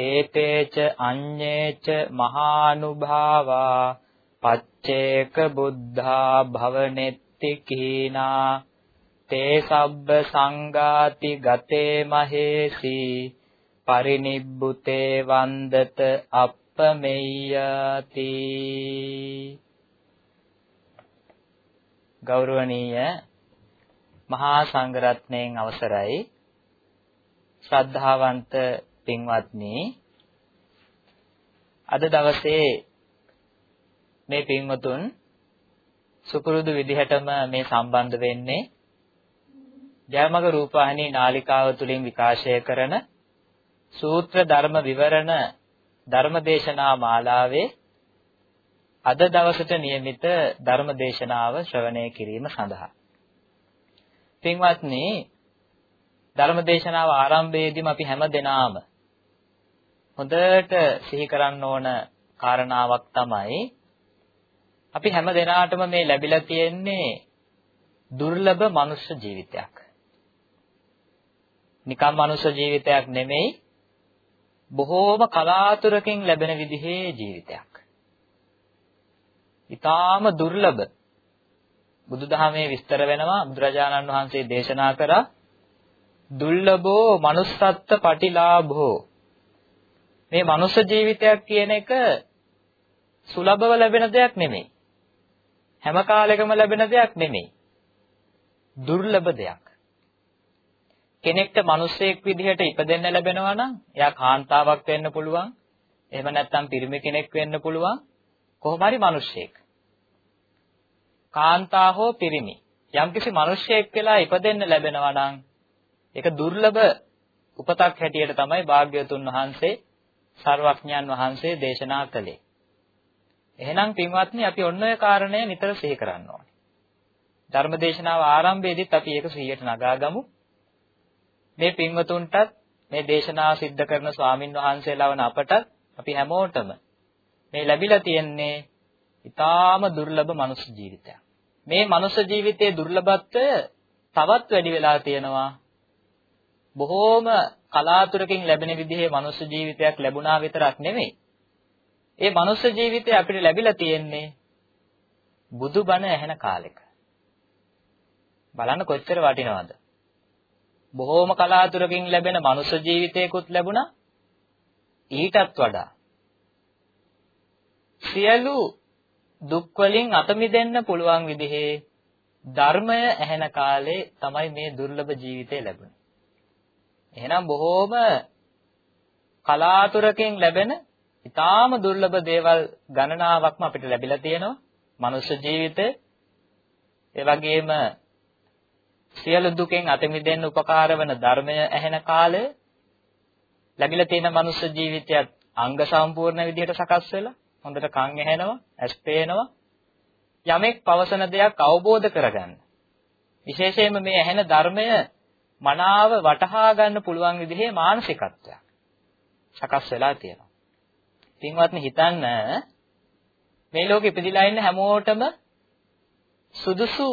ඒතේච අඤ්ඤේච මහානුභාවා පච්චේක බුද්ධා භවනෙත්ති කීනා තේ සබ්බ සංගාති ගතේ මහේසි පරිනිබ්බුතේ වන්දත අප්පමෙය්‍යති ගෞරවනීය මහා සංඝරත්නයන් අවසරයි. ශ්‍රද්ධාවන්ත පින්වත්නි අද දවසේ මේ පින්වතුන් සුපුරුදු විදිහටම මේ සම්බන්ධ වෙන්නේ ජයමග රූපවාහිනී නාලිකාව තුලින් විකාශය කරන සූත්‍ර ධර්ම විවරණ ධර්මදේශනා මාලාවේ අද දවසට નિયમિત ධර්මදේශනාව ශ්‍රවණය කිරීම සඳහා පින්වත්නි ධර්මදේශනාව ආරම්භයේදීම අපි හැම දිනාම හොඳට සිහි කරන්න ඕන කාරණාවක් තමයි අපි හැම දිනාටම මේ ලැබිලා තියෙන්නේ දුර්ලභ මනුෂ්‍ය ජීවිතයක්. නිකම් මනුෂ්‍ය ජීවිතයක් නෙමෙයි බොහෝම කලාතුරකින් ලැබෙන විදිහේ ජීවිතයක්. ඊටාම දුර්ලභ බුදුදහමේ විස්තර වෙනවා බුදුරජාණන් වහන්සේ දේශනා කරා දුර්ලභෝ manussත්ත්‍ය පටිලාභෝ මේ මනුෂ්‍ය ජීවිතයක් කියන එක සුලභව ලැබෙන දෙයක් නෙමෙයි. හැම කාලෙකම ලැබෙන දෙයක් නෙමෙයි. දුර්ලභ දෙයක්. කෙනෙක්ට මිනිසෙක් විදිහට ඉපදෙන්න ලැබෙනවා නම් එයා කාන්තාවක් වෙන්න පුළුවන්. එහෙම නැත්නම් පිරිමි කෙනෙක් වෙන්න පුළුවන්. කොහොම හරි මිනිසෙක්. කාන්තා හෝ පිරිමි යම්කිසි මිනිසෙක් වෙලා ඉපදෙන්න ලැබෙනවා නම් ඒක දුර්ලභ උපතක් හැටියට තමයි භාග්‍යවතුන් වහන්සේ සර්වඥයන් වහන්සේ දේශනා කළේ. එහෙනම් පින්වත්නි අපි ඔන්න ඔය කාරණය නිතර සිහි කරන්න ඕනේ. ධර්මදේශනාව ආරම්භයේදීත් අපි ඒක සිහියට නගාගමු. මේ පින්වතුන්ටත් මේ දේශනාව සිද්ධ කරන ස්වාමින් වහන්සේලා වන අපට අපි හැමෝටම මේ ලැබිලා තියෙන්නේ ඊටාම දුර්ලභ මනුෂ්‍ය ජීවිතයක්. මේ මනුෂ්‍ය ජීවිතයේ දුර්ලභත්වය තවත් වැඩි වෙලා තියෙනවා. බොහෝම කලාතුරකින් ලැබෙන විදිහේ මනුෂ්‍ය ජීවිතයක් ලැබුණා විතරක් නෙමෙයි. ඒ මනුෂ්‍ය ජීවිතය අපිට ලැබිලා තියෙන්නේ බුදුබණ ඇහෙන කාලෙක. බලන්න කොච්චර වටිනවද? බොහෝම කලාතුරකින් ලැබෙන මනුෂ්‍ය ජීවිතයකුත් ලැබුණා. ඊටත් වඩා සියලු දුක් වලින් අත මිදෙන්න පුළුවන් විදිහේ ධර්මය ඇහෙන කාලේ තමයි මේ දුර්ලභ ජීවිතය ලැබුණේ. එහෙනම් බොහෝම කලාතුරකින් ලැබෙන ඊටාම දුර්ලභ දේවල් ගණනාවක්ම අපිට ලැබිලා තියෙනවා. මනුෂ්‍ය ජීවිතේ ඒ වගේම සියලු දුකෙන් අත මිදෙන්න උපකාර වන ධර්මය ඇහෙන කාලය ලැබිලා තියෙන මනුෂ්‍ය ජීවිතයත් අංග සම්පූර්ණ විදිහට සකස් වෙලා හොඳට කන් ඇහෙනවා, ඇස් පේනවා. යමෙක් පවසන දෙයක් අවබෝධ කරගන්න. විශේෂයෙන්ම මේ ඇහෙන ධර්මය මනාව වටහා ගන්න පුළුවන් විදිහේ මානසිකත්වයක් සකස් වෙලා තියෙනවා. පින්වත්නි හිතන්න මේ ලෝකෙ ඉපදිලා ඉන්න හැමෝටම සුදුසු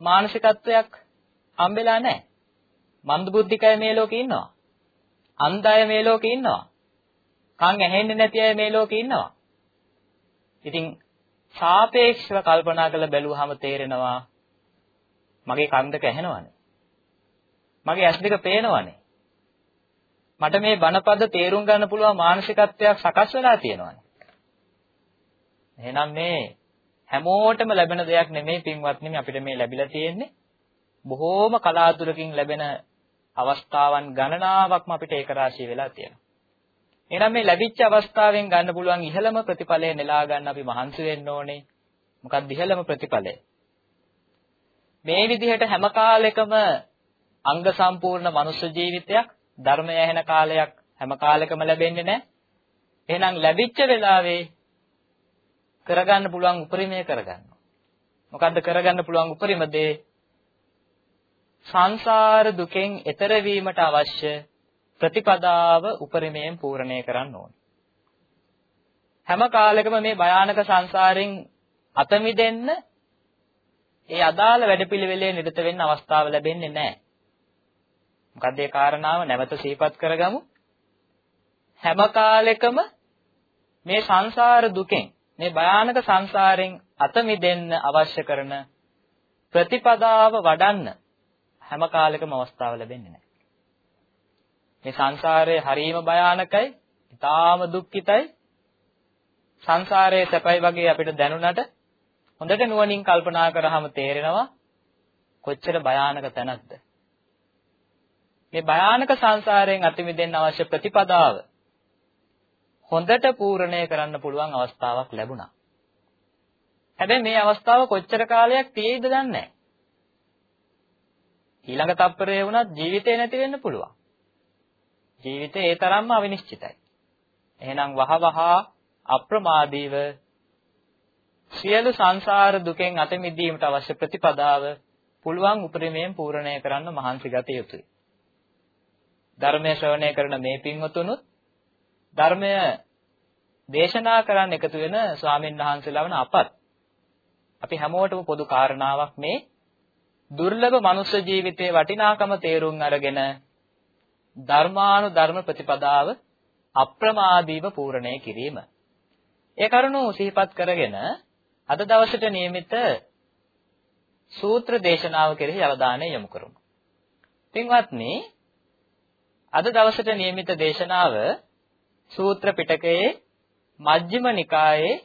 මානසිකත්වයක් හම්බෙලා නැහැ. මන්දබුද්ධිකය මේ ලෝකේ ඉන්නවා. අන්ධය මේ ලෝකේ ඉන්නවා. කන් ඇහෙන්නේ නැති අය මේ ලෝකේ ඉන්නවා. ඉතින් සාපේක්ෂව කල්පනා කරලා බැලුවාම තේරෙනවා මගේ කන් දෙක ඇහෙනවනේ. මගේ ඇස් දෙක පේනවනේ. මට මේ බණපද තේරුම් ගන්න පුළුවන් මානසිකත්වයක් සකස් වෙලා තියෙනවානේ. එහෙනම් මේ හැමෝටම ලැබෙන දෙයක් නෙමෙයි පින්වත්නි අපිට මේ ලැබිලා තියෙන්නේ. බොහෝම කලාතුරකින් ලැබෙන අවස්ථාවන් ගණනාවක්ම අපිට ඒක රාශී වෙලා තියෙනවා. එහෙනම් මේ ලැබිච්ච අවස්ථාවෙන් ගන්න පුළුවන් ඉහළම ප්‍රතිඵලය නෙලා ගන්න අපි මහන්සි වෙන්න ඕනේ. මොකක්ද ඉහළම ප්‍රතිඵලය? මේ විදිහට හැම කාලෙකම අංග සම්පූර්ණ මනුෂ්‍ය ජීවිතයක් ධර්මය ඇහෙන කාලයක් හැම කාලෙකම ලැබෙන්නේ නැහැ. එහෙනම් ලැබිච්ච වෙලාවේ කරගන්න පුළුවන් උපරිමය කරගන්නවා. මොකද්ද කරගන්න පුළුවන් උපරිම දේ? සංසාර දුකෙන් එතර වීමට අවශ්‍ය ප්‍රතිපදාව උපරිමයෙන් පූර්ණේ කරන්න ඕනේ. හැම කාලෙකම මේ භයානක සංසාරෙන් අත මිදෙන්න ඒ අදාළ වැඩපිළිවෙලේ නිරත වෙන්න අවස්ථාව ලැබෙන්නේ නැහැ. මොකද ඒ කාරණාව නැවත සිහිපත් කරගමු. හැම කාලෙකම මේ සංසාර දුකෙන් මේ භයානක සංසාරෙන් අත මිදෙන්න අවශ්‍ය කරන ප්‍රතිපදාව වඩන්න හැම කාලෙකම අවස්ථාව ලැබෙන්නේ නැහැ. මේ සංසාරය හරීම භයානකයි, ඊටාම දුක්ඛිතයි. සංසාරයේ සැපයි වගේ අපිට දැනුණට හොඳට නුවණින් කල්පනා කරාම තේරෙනවා කොච්චර භයානක තැනක්ද. මේ භයානක සංසාරයෙන් අත මිදෙන්න අවශ්‍ය ප්‍රතිපදාව හොඳට පූර්ණණය කරන්න පුළුවන් අවස්ථාවක් ලැබුණා. හැබැයි මේ අවස්ථාව කොච්චර කාලයක් තියෙයිද දන්නේ නැහැ. ඊළඟ තප්පරේ වුණත් ජීවිතේ නැති වෙන්න පුළුවන්. ජීවිතේ ඒ තරම්ම අවිනිශ්චිතයි. එහෙනම් වහවහ අප්‍රමාදීව සියලු සංසාර දුකෙන් අත මිදීමට අවශ්‍ය ප්‍රතිපදාව පුළුවන් උපරිමයෙන් පූර්ණණය කරන්න මහන්සි ගත යුතුයි. ධර්මය ශ්‍රවණය කරන මේ පින්වතුනුත් ධර්මය දේශනා කරන්න එකතු වෙන ස්වාමීන් වහන්සේලා වන අපත් අපි හැමෝටම පොදු කාරණාවක් මේ දුර්ලභ මනුෂ්‍ය ජීවිතයේ වටිනාකම තේරුම් අරගෙන ධර්මානු ධර්ම ප්‍රතිපදාව අප්‍රමාදීව පූර්ණණය කිරීම. ඒ කරුණු සිහිපත් කරගෙන අද දවසට નિયમિત සූත්‍ර දේශනාව කෙරෙහි අවධානය යොමු කරමු. පින්වත්නි අද දවසට નિયમિત දේශනාව සූත්‍ර පිටකයේ මජ්ක්‍ධිම නිකායේ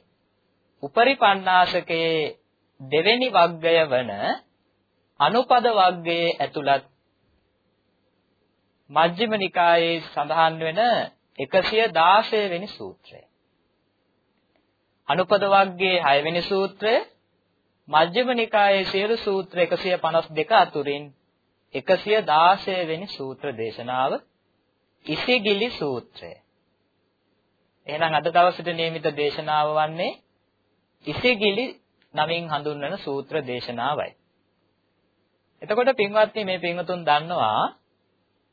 උපරිපන්නාසකයේ දෙවෙනි වග්ගය වන අනුපද වග්ගයේ ඇතුළත් මජ්ක්‍ධිම නිකායේ සඳහන් වෙන 116 වෙනි සූත්‍රය. අනුපද වර්ගයේ 6 වෙනි සූත්‍රය මජ්ක්‍ධිම නිකායේ සියලු සූත්‍ර 152 අතුරින් 116 වෙනි සූත්‍ර දේශනාව ඉසිගිලි සූත්‍රය. එහෙනම් අද දවසට නියමිත දේශනාව වන්නේ ඉසිගිලි නමින් හඳුන්වන සූත්‍ර දේශනාවයි. එතකොට පින්වත්නි මේ පින්වතුන් දන්නවා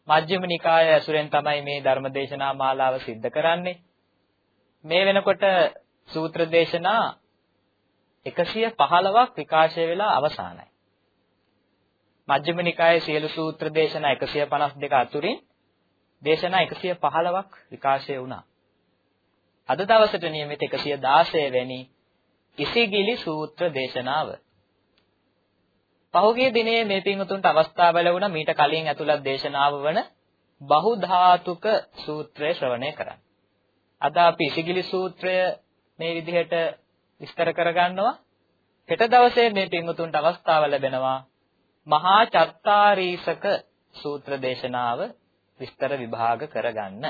මජ්ක්‍ධිම නිකාය ඇසුරෙන් තමයි මේ ධර්ම දේශනා මාලාව සිද්ධ කරන්නේ. මේ වෙනකොට සූත්‍ර දේශනා 115ක් විකාශය වෙලා අවසానයි. මජ්ක්‍ධිම නිකායේ සියලු සූත්‍ර දේශනා 152 අතුරින් දේශනා 115ක් විකාශය වුණා. අද දවසට නියමිත 116 වෙනි ඉසිගිලි සූත්‍ර දේශනාව. පහුගිය දිනේ මේ පින්වතුන්ට අවස්ථාව ලැබුණා මීට කලින් ඇතුළත් දේශනාව වන බහුධාතුක සූත්‍රය ශ්‍රවණය කරන්න. අද අපි ඉසිගිලි සූත්‍රය මේ විදිහට විස්තර කරගන්නවා. හෙට දවසේ මේ පින්වතුන්ට අවස්ථාව ලැබෙනවා මහා චත්තාරීසක සූත්‍ර දේශනාව විස්තර විභාග කරගන්න.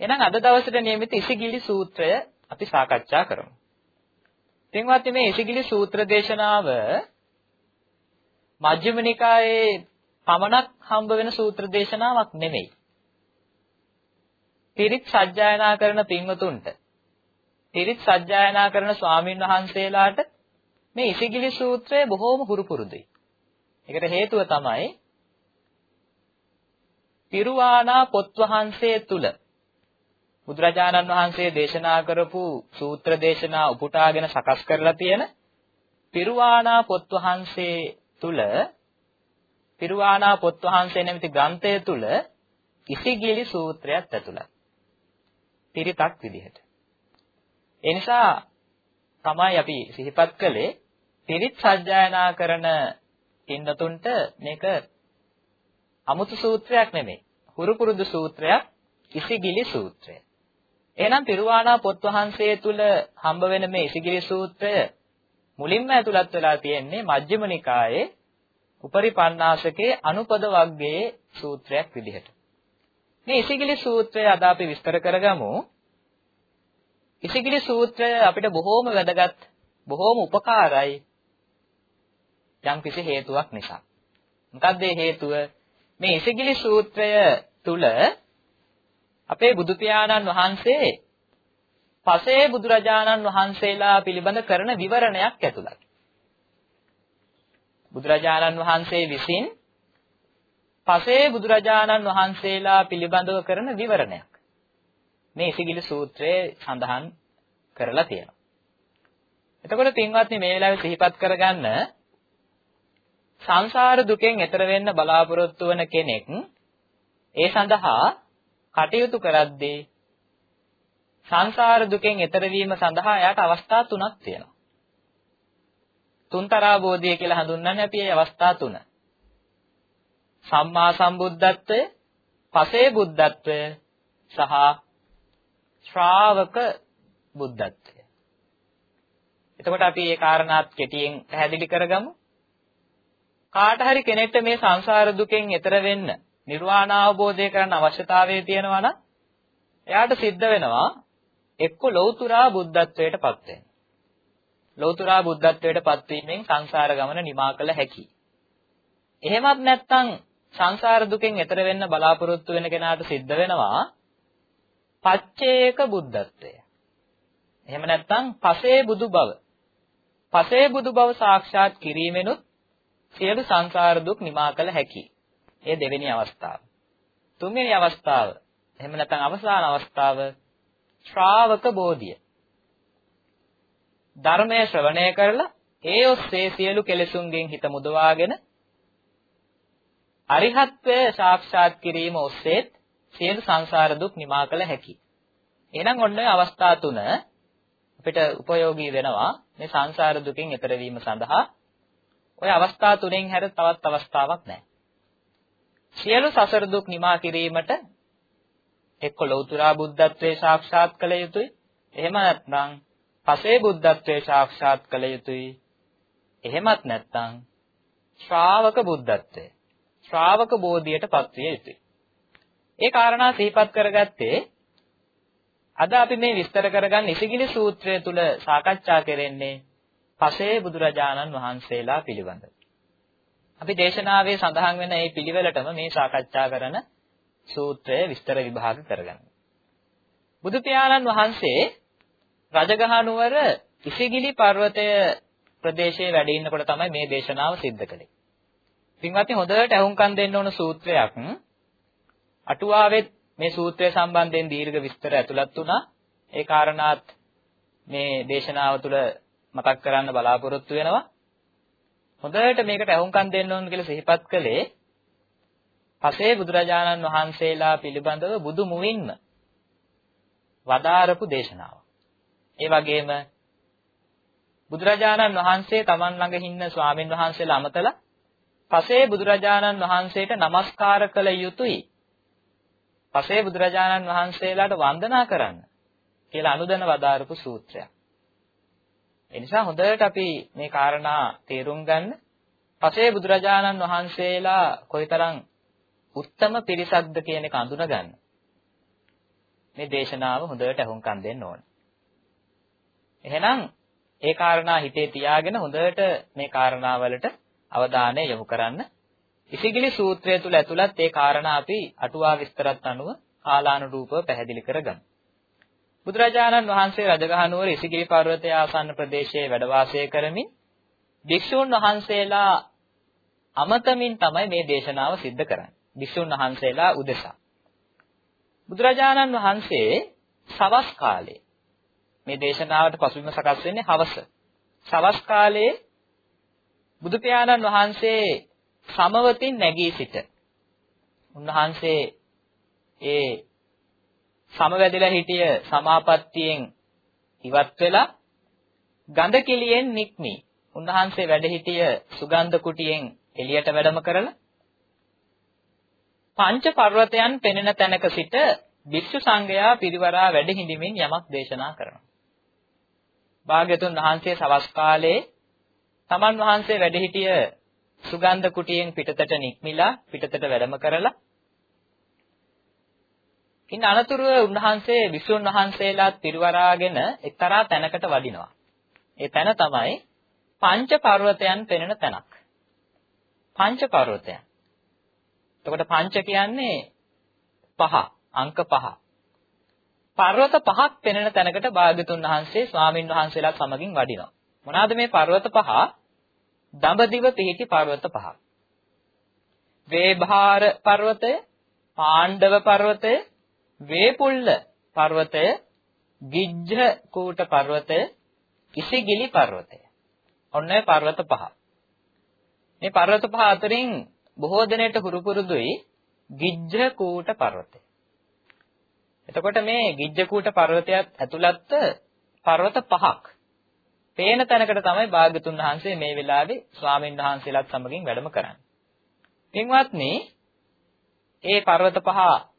එහෙනම් අද දවසේට නියමිත ඉසිගිලි සූත්‍රය අපි සාකච්ඡා කරමු. පින්වත්නි මේ ඉසිගිලි සූත්‍ර දේශනාව මජ්ක්‍ධිම නිකායේ පමණක් හම්බ වෙන සූත්‍ර දේශනාවක් නෙමෙයි. පිරිත් සජ්ජායනා කරන පින්වතුන්ට පිරිත් සජ්ජායනා කරන ස්වාමින් වහන්සේලාට මේ ඉසිගිලි සූත්‍රය බොහෝම හුරු පුරුදුයි. ඒකට හේතුව තමයි පිරුවානා පොත් වහන්සේ තුල බුදුරජාණන් වහන්සේ දේශනා කරපු සූත්‍ර දේශනා උපුටාගෙන සකස් කරලා තියෙන පිරුවානා පොත් වහන්සේ තුල පිරුවානා පොත් වහන්සේ නැමැති ග්‍රන්ථය තුල ඉසිගිලි සූත්‍රයක් ඇතුළත්. පිරිතක් විදිහට. ඒ නිසා තමයි අපි සිහිපත් කළේ පිරිත් සජ්ජායනා කරන පින්නතුන්ට මේක අමුතු සූත්‍රයක් නෙමෙයි. හුරු පුරුදු සූත්‍රයක් ඉසිගිලි සූත්‍රය. එහෙනම් පිරුවාණා පොත් වහන්සේ තුල හම්බ වෙන මේ ඉසිගිරි සූත්‍රය මුලින්ම ඇතුළත් වෙලා තියෙන්නේ මජ්ක්‍ධිම නිකායේ උපරිපන්නාසකේ අනුපද වග්ගයේ සූත්‍රයක් විදිහට. මේ ඉසිගිලි සූත්‍රය අද අපි විස්තර කරගමු. ඉසිගිලි සූත්‍රය අපිට බොහෝම වැදගත්, බොහෝම උපකාරයි යම් කිසි හේතුවක් නිසා. මොකක්ද ඒ හේතුව? මේ ඉසිගිලි සූත්‍රය තුල අපේ බුදු පියාණන් වහන්සේ පසේ බුදුරජාණන් වහන්සේලා පිළිබඳ කරන විවරණයක් ඇතුළත්. බුදුරජාණන් වහන්සේ විසින් පසේ බුදුරජාණන් වහන්සේලා පිළිබඳව කරන විවරණයක්. මේ ඉසිගිලි සූත්‍රයේ සඳහන් කරලා තියෙනවා. එතකොට පින්වත්නි මේ වෙලාවේ සිහිපත් කරගන්න සංසාර දුකෙන් එතර වෙන්න බලාපොරොත්තු වන කෙනෙක් ඒ සඳහා කටයුතු කරද්දී සංසාර දුකෙන් එතර වීම සඳහා එයාට අවස්ථා තුනක් තියෙනවා. තුන්තරා බෝධිය කියලා හඳුන්වන්නේ අපි මේ අවස්ථා තුන. සම්මා සම්බුද්ධත්වය, පසේ බුද්ධත්වය සහ ශ්‍රාවක බුද්ධත්වය. එතකොට අපි මේ කාරණාත් කෙටියෙන් පැහැදිලි කරගමු. කාට හරි කෙනෙක්ට මේ සංසාර දුකෙන් එතර වෙන්න නිර්වාණ අවබෝධය කරන්න අවශ්‍යතාවය තියෙනවා නම් එයාට සිද්ධ වෙනවා එක්ක ලෞතුරා බුද්ධත්වයට පත් වෙන්න. ලෞතුරා බුද්ධත්වයට පත්වීමෙන් සංසාර ගමන නිමා කළ හැකියි. එහෙමත් නැත්නම් සංසාර දුකෙන් එතර වෙන්න බලාපොරොත්තු වෙන කෙනාට සිද්ධ වෙනවා පච්චේක බුද්ධත්වය. එහෙම නැත්නම් පසේ බුදු බව. පසේ බුදු බව සාක්ෂාත් කිරීමෙනුත් සියලු සංසාර දුක් නිමා කළ හැකියි. ඒ දෙවෙනි අවස්ථාව. තුන්වෙනි අවස්ථාව. එහෙම නැත්නම් අවසාන අවස්ථාව ශ්‍රාවක බෝධිය. ධර්මය ශ්‍රවණය කරලා ඒ ඔස්සේ සියලු කෙලෙසුන්ගෙන් හිත මුදවාගෙන අරිහත්ත්වය සාක්ෂාත් කිරීම ඔස්සේත් සියලු සංසාර දුක් නිමා කළ හැකියි. එහෙනම් ඔන්න ඔය අවස්ථා තුන අපිට උපයෝගී වෙනවා මේ සංසාර දුකින් එතර වීම සඳහා. ඔය අවස්ථා තුනෙන් හැර තවත් අවස්ථාවක් නැහැ. සියලු සසර දුක් නිමා කිරීමට එක්ක ලෞතුරා බුද්ධත්වයේ සාක්ෂාත් කළ යුතුයි. එහෙම නැත්නම් පසේ බුද්ධත්වයේ සාක්ෂාත් කළ යුතුයි. එහෙමත් නැත්නම් ශ්‍රාවක බුද්ධත්වය ශ්‍රාවක බෝධියට පත්විය යුතුයි. ඒ කාරණා සිහිපත් කරගත්තේ අද අපි මේ විස්තර කරගන්න ඉසිගිලි සූත්‍රය තුල සාකච්ඡා කරන්නේ පසේ බුදුරජාණන් වහන්සේලා පිළිබඳව. අපි දේශනාවේ සඳහන් වෙන මේ පිළිවෙලටම මේ සාකච්ඡා කරන සූත්‍රය විස්තර විභාග කරගන්න. බුදු පියාණන් වහන්සේ රජගහ නුවර ඉසිගිලි පර්වතය ප්‍රදේශයේ වැඩ ඉන්නකොට තමයි මේ දේශනාව සිද්ධ කළේ. පින්වත්නි හොඳට අහුම්කම් දෙන්න ඕන සූත්‍රයක් අටුවාවෙත් මේ සූත්‍රය සම්බන්ධයෙන් දීර්ඝ විස්තර ඇතුළත් වුණා. ඒ කාරණාත් මේ දේශනාව තුළ මතක් කරන්න බලාපොරොත්තු වෙනවා. හොඳට මේකට අහුම්කම් දෙන්න ඕන කියලා සිහිපත් කළේ පසේ බුදුරජාණන් වහන්සේලා පිළිබඳව බුදු මුවින්ම වදාරපු දේශනාව. ඒ වගේම බුදුරජාණන් වහන්සේ Taman ළඟ ඉන්න ස්වාමින් වහන්සේලා අමතලා පසේ බුදුරජාණන් වහන්සේට নমස්කාර කළ යුතුයි. පසේ බුදුරජාණන් වහන්සේලාට වන්දනා කරන්න කියලා අනුදැන වදාරපු සූත්‍රයක්. ඒ නිසා හොඳට අපි මේ කාරණා තේරුම් ගන්න. පසේ බුදුරජාණන් වහන්සේලා කොයිතරම් උත්තම පිරිසක්ද කියන එක අඳුන ගන්න. මේ දේශනාව හොඳට අහුම්කම් දෙන්න ඕන. එහෙනම් ඒ කාරණා හිතේ තියාගෙන හොඳට මේ කාරණාවලට අවධානය යොමු කරන්න. ඉසිගිලි සූත්‍රය තුල ඇතුළත් ඒ කාරණා අපි අටුවා විස්තරත් අනුව කාලානුරූපව පැහැදිලි කරගමු. බුදුරජාණන් වහන්සේ රජගහනුවර ඉසිගිලි පර්වතයේ ආසන්න ප්‍රදේශයේ වැඩ වාසය කරමින් භික්ෂුන් වහන්සේලා අමතමින් තමයි මේ දේශනාව සිද්ධ කරන්නේ. භික්ෂුන් වහන්සේලා උදෙසා. බුදුරජාණන් වහන්සේ සවස් කාලේ මේ දේශනාවට පසුබිම සකස් වෙන්නේ හවස. සවස් කාලේ බුදු පියාණන් වහන්සේ සමවතින් නැගී සිට උන්වහන්සේ ඒ සමවැදලා හිටිය සමාපත්තියෙන් ඉවත් වෙලා ගඳ කිලියෙන් නික්මි. උන්වහන්සේ වැඩ හිටිය සුගන්ධ කුටියෙන් එළියට වැඩම කරලා පංච පර්වතයන් පෙනෙන තැනක සිට භික්ෂු සංඝයා පිරිවරා වැඩ හිඳිමින් යමක් දේශනා කරනවා. භාග්‍යතුන් වහන්සේ සවස් කාලේ තමන් වහන්සේ වැඩ සිටිය සුගන්ධ කුටියෙන් පිටතට නික්මිලා පිටතට වැඩම කරලා ඉන් අනතුරුව උන්වහන්සේ විසුණු වහන්සේලාත් පිරිවරාගෙන එක්තරා තැනකට වඩිනවා. ඒ තැන තමයි පංච පර්වතයන් පෙනෙන තැනක්. පංච පර්වතයන්. එතකොට පංච කියන්නේ පහ, අංක පහ. පර්වත පහක් පෙනෙන තැනකට භාග්‍යතුන් වහන්සේ ස්වාමින් වහන්සේලා සමගින් වඩිනවා. මොනවාද මේ පර්වත පහ? දඹදිව පිහිටි පර්වත පහ. වේභාර පර්වතය, පාණ්ඩව පර්වතය, වේපුල්ල පර්වතය, ගිජ්ජ කූට පර්වතය, ඉසිගිලි පර්වතය. ඔන්න ඔය පර්වත පහ. මේ පර්වත පහ අතරින් බොහෝ දෙනෙට හුරු පුරුදුයි ගිජ්ජ කූට පර්වතය. එතකොට මේ ගිජ්ජ කූට පර්වතයත් ඇතුළත්ත පර්වත පහක්. පේන තැනකට තමයි භාග්‍යතුන් වහන්සේ මේ වෙලාවේ ස්වාමින් වහන්සේලාත් සමගින් වැඩම කරන්නේ. පින්වත්නි, ඒ පර්වත පහ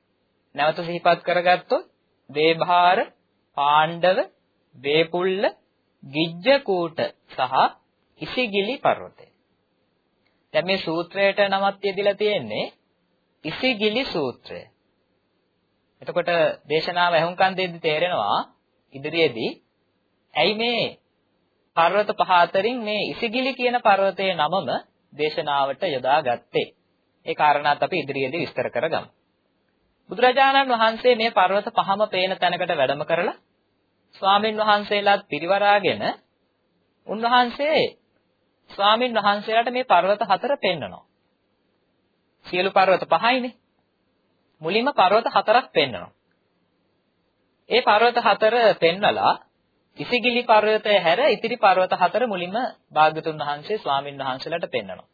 නැවත සිහිපත් කරගත්තොත් වේභාර, පාණ්ඩව, වේපුල්ල, ගිජ්ජකූට සහ ඉසිගිලි පර්වතය. දැන් මේ සූත්‍රයට නමක් තියදලා තියෙන්නේ ඉසිගිලි සූත්‍රය. එතකොට දේශනාව ඇහුම්කන් දෙද්දි තේරෙනවා ඉදිරියේදී ඇයි මේ පර්වත පහ අතරින් මේ ඉසිගිලි කියන පර්වතයේ නමම දේශනාවට යොදාගත්තේ. ඒ කාරණාත් අපි ඉදිරියේදී විස්තර කරගමු. බුදුරජාණන් වහන්සේ මේ පර්වත පහම පේන තැනකට වැඩම කරලා ස්වාමින් වහන්සේලාත් පිරිවරාගෙන උන්වහන්සේ ස්වාමින් වහන්සේලාට මේ පර්වත හතර පෙන්වනවා. සියලු පර්වත පහයිනේ. මුලින්ම පර්වත හතරක් පෙන්වනවා. ඒ පර්වත හතර පෙන්වලා ඉසිගිලි පර්වතය හැර ඉතිරි පර්වත හතර මුලින්ම භාග්‍යතුන් වහන්සේ ස්වාමින් වහන්සේලාට පෙන්වනවා.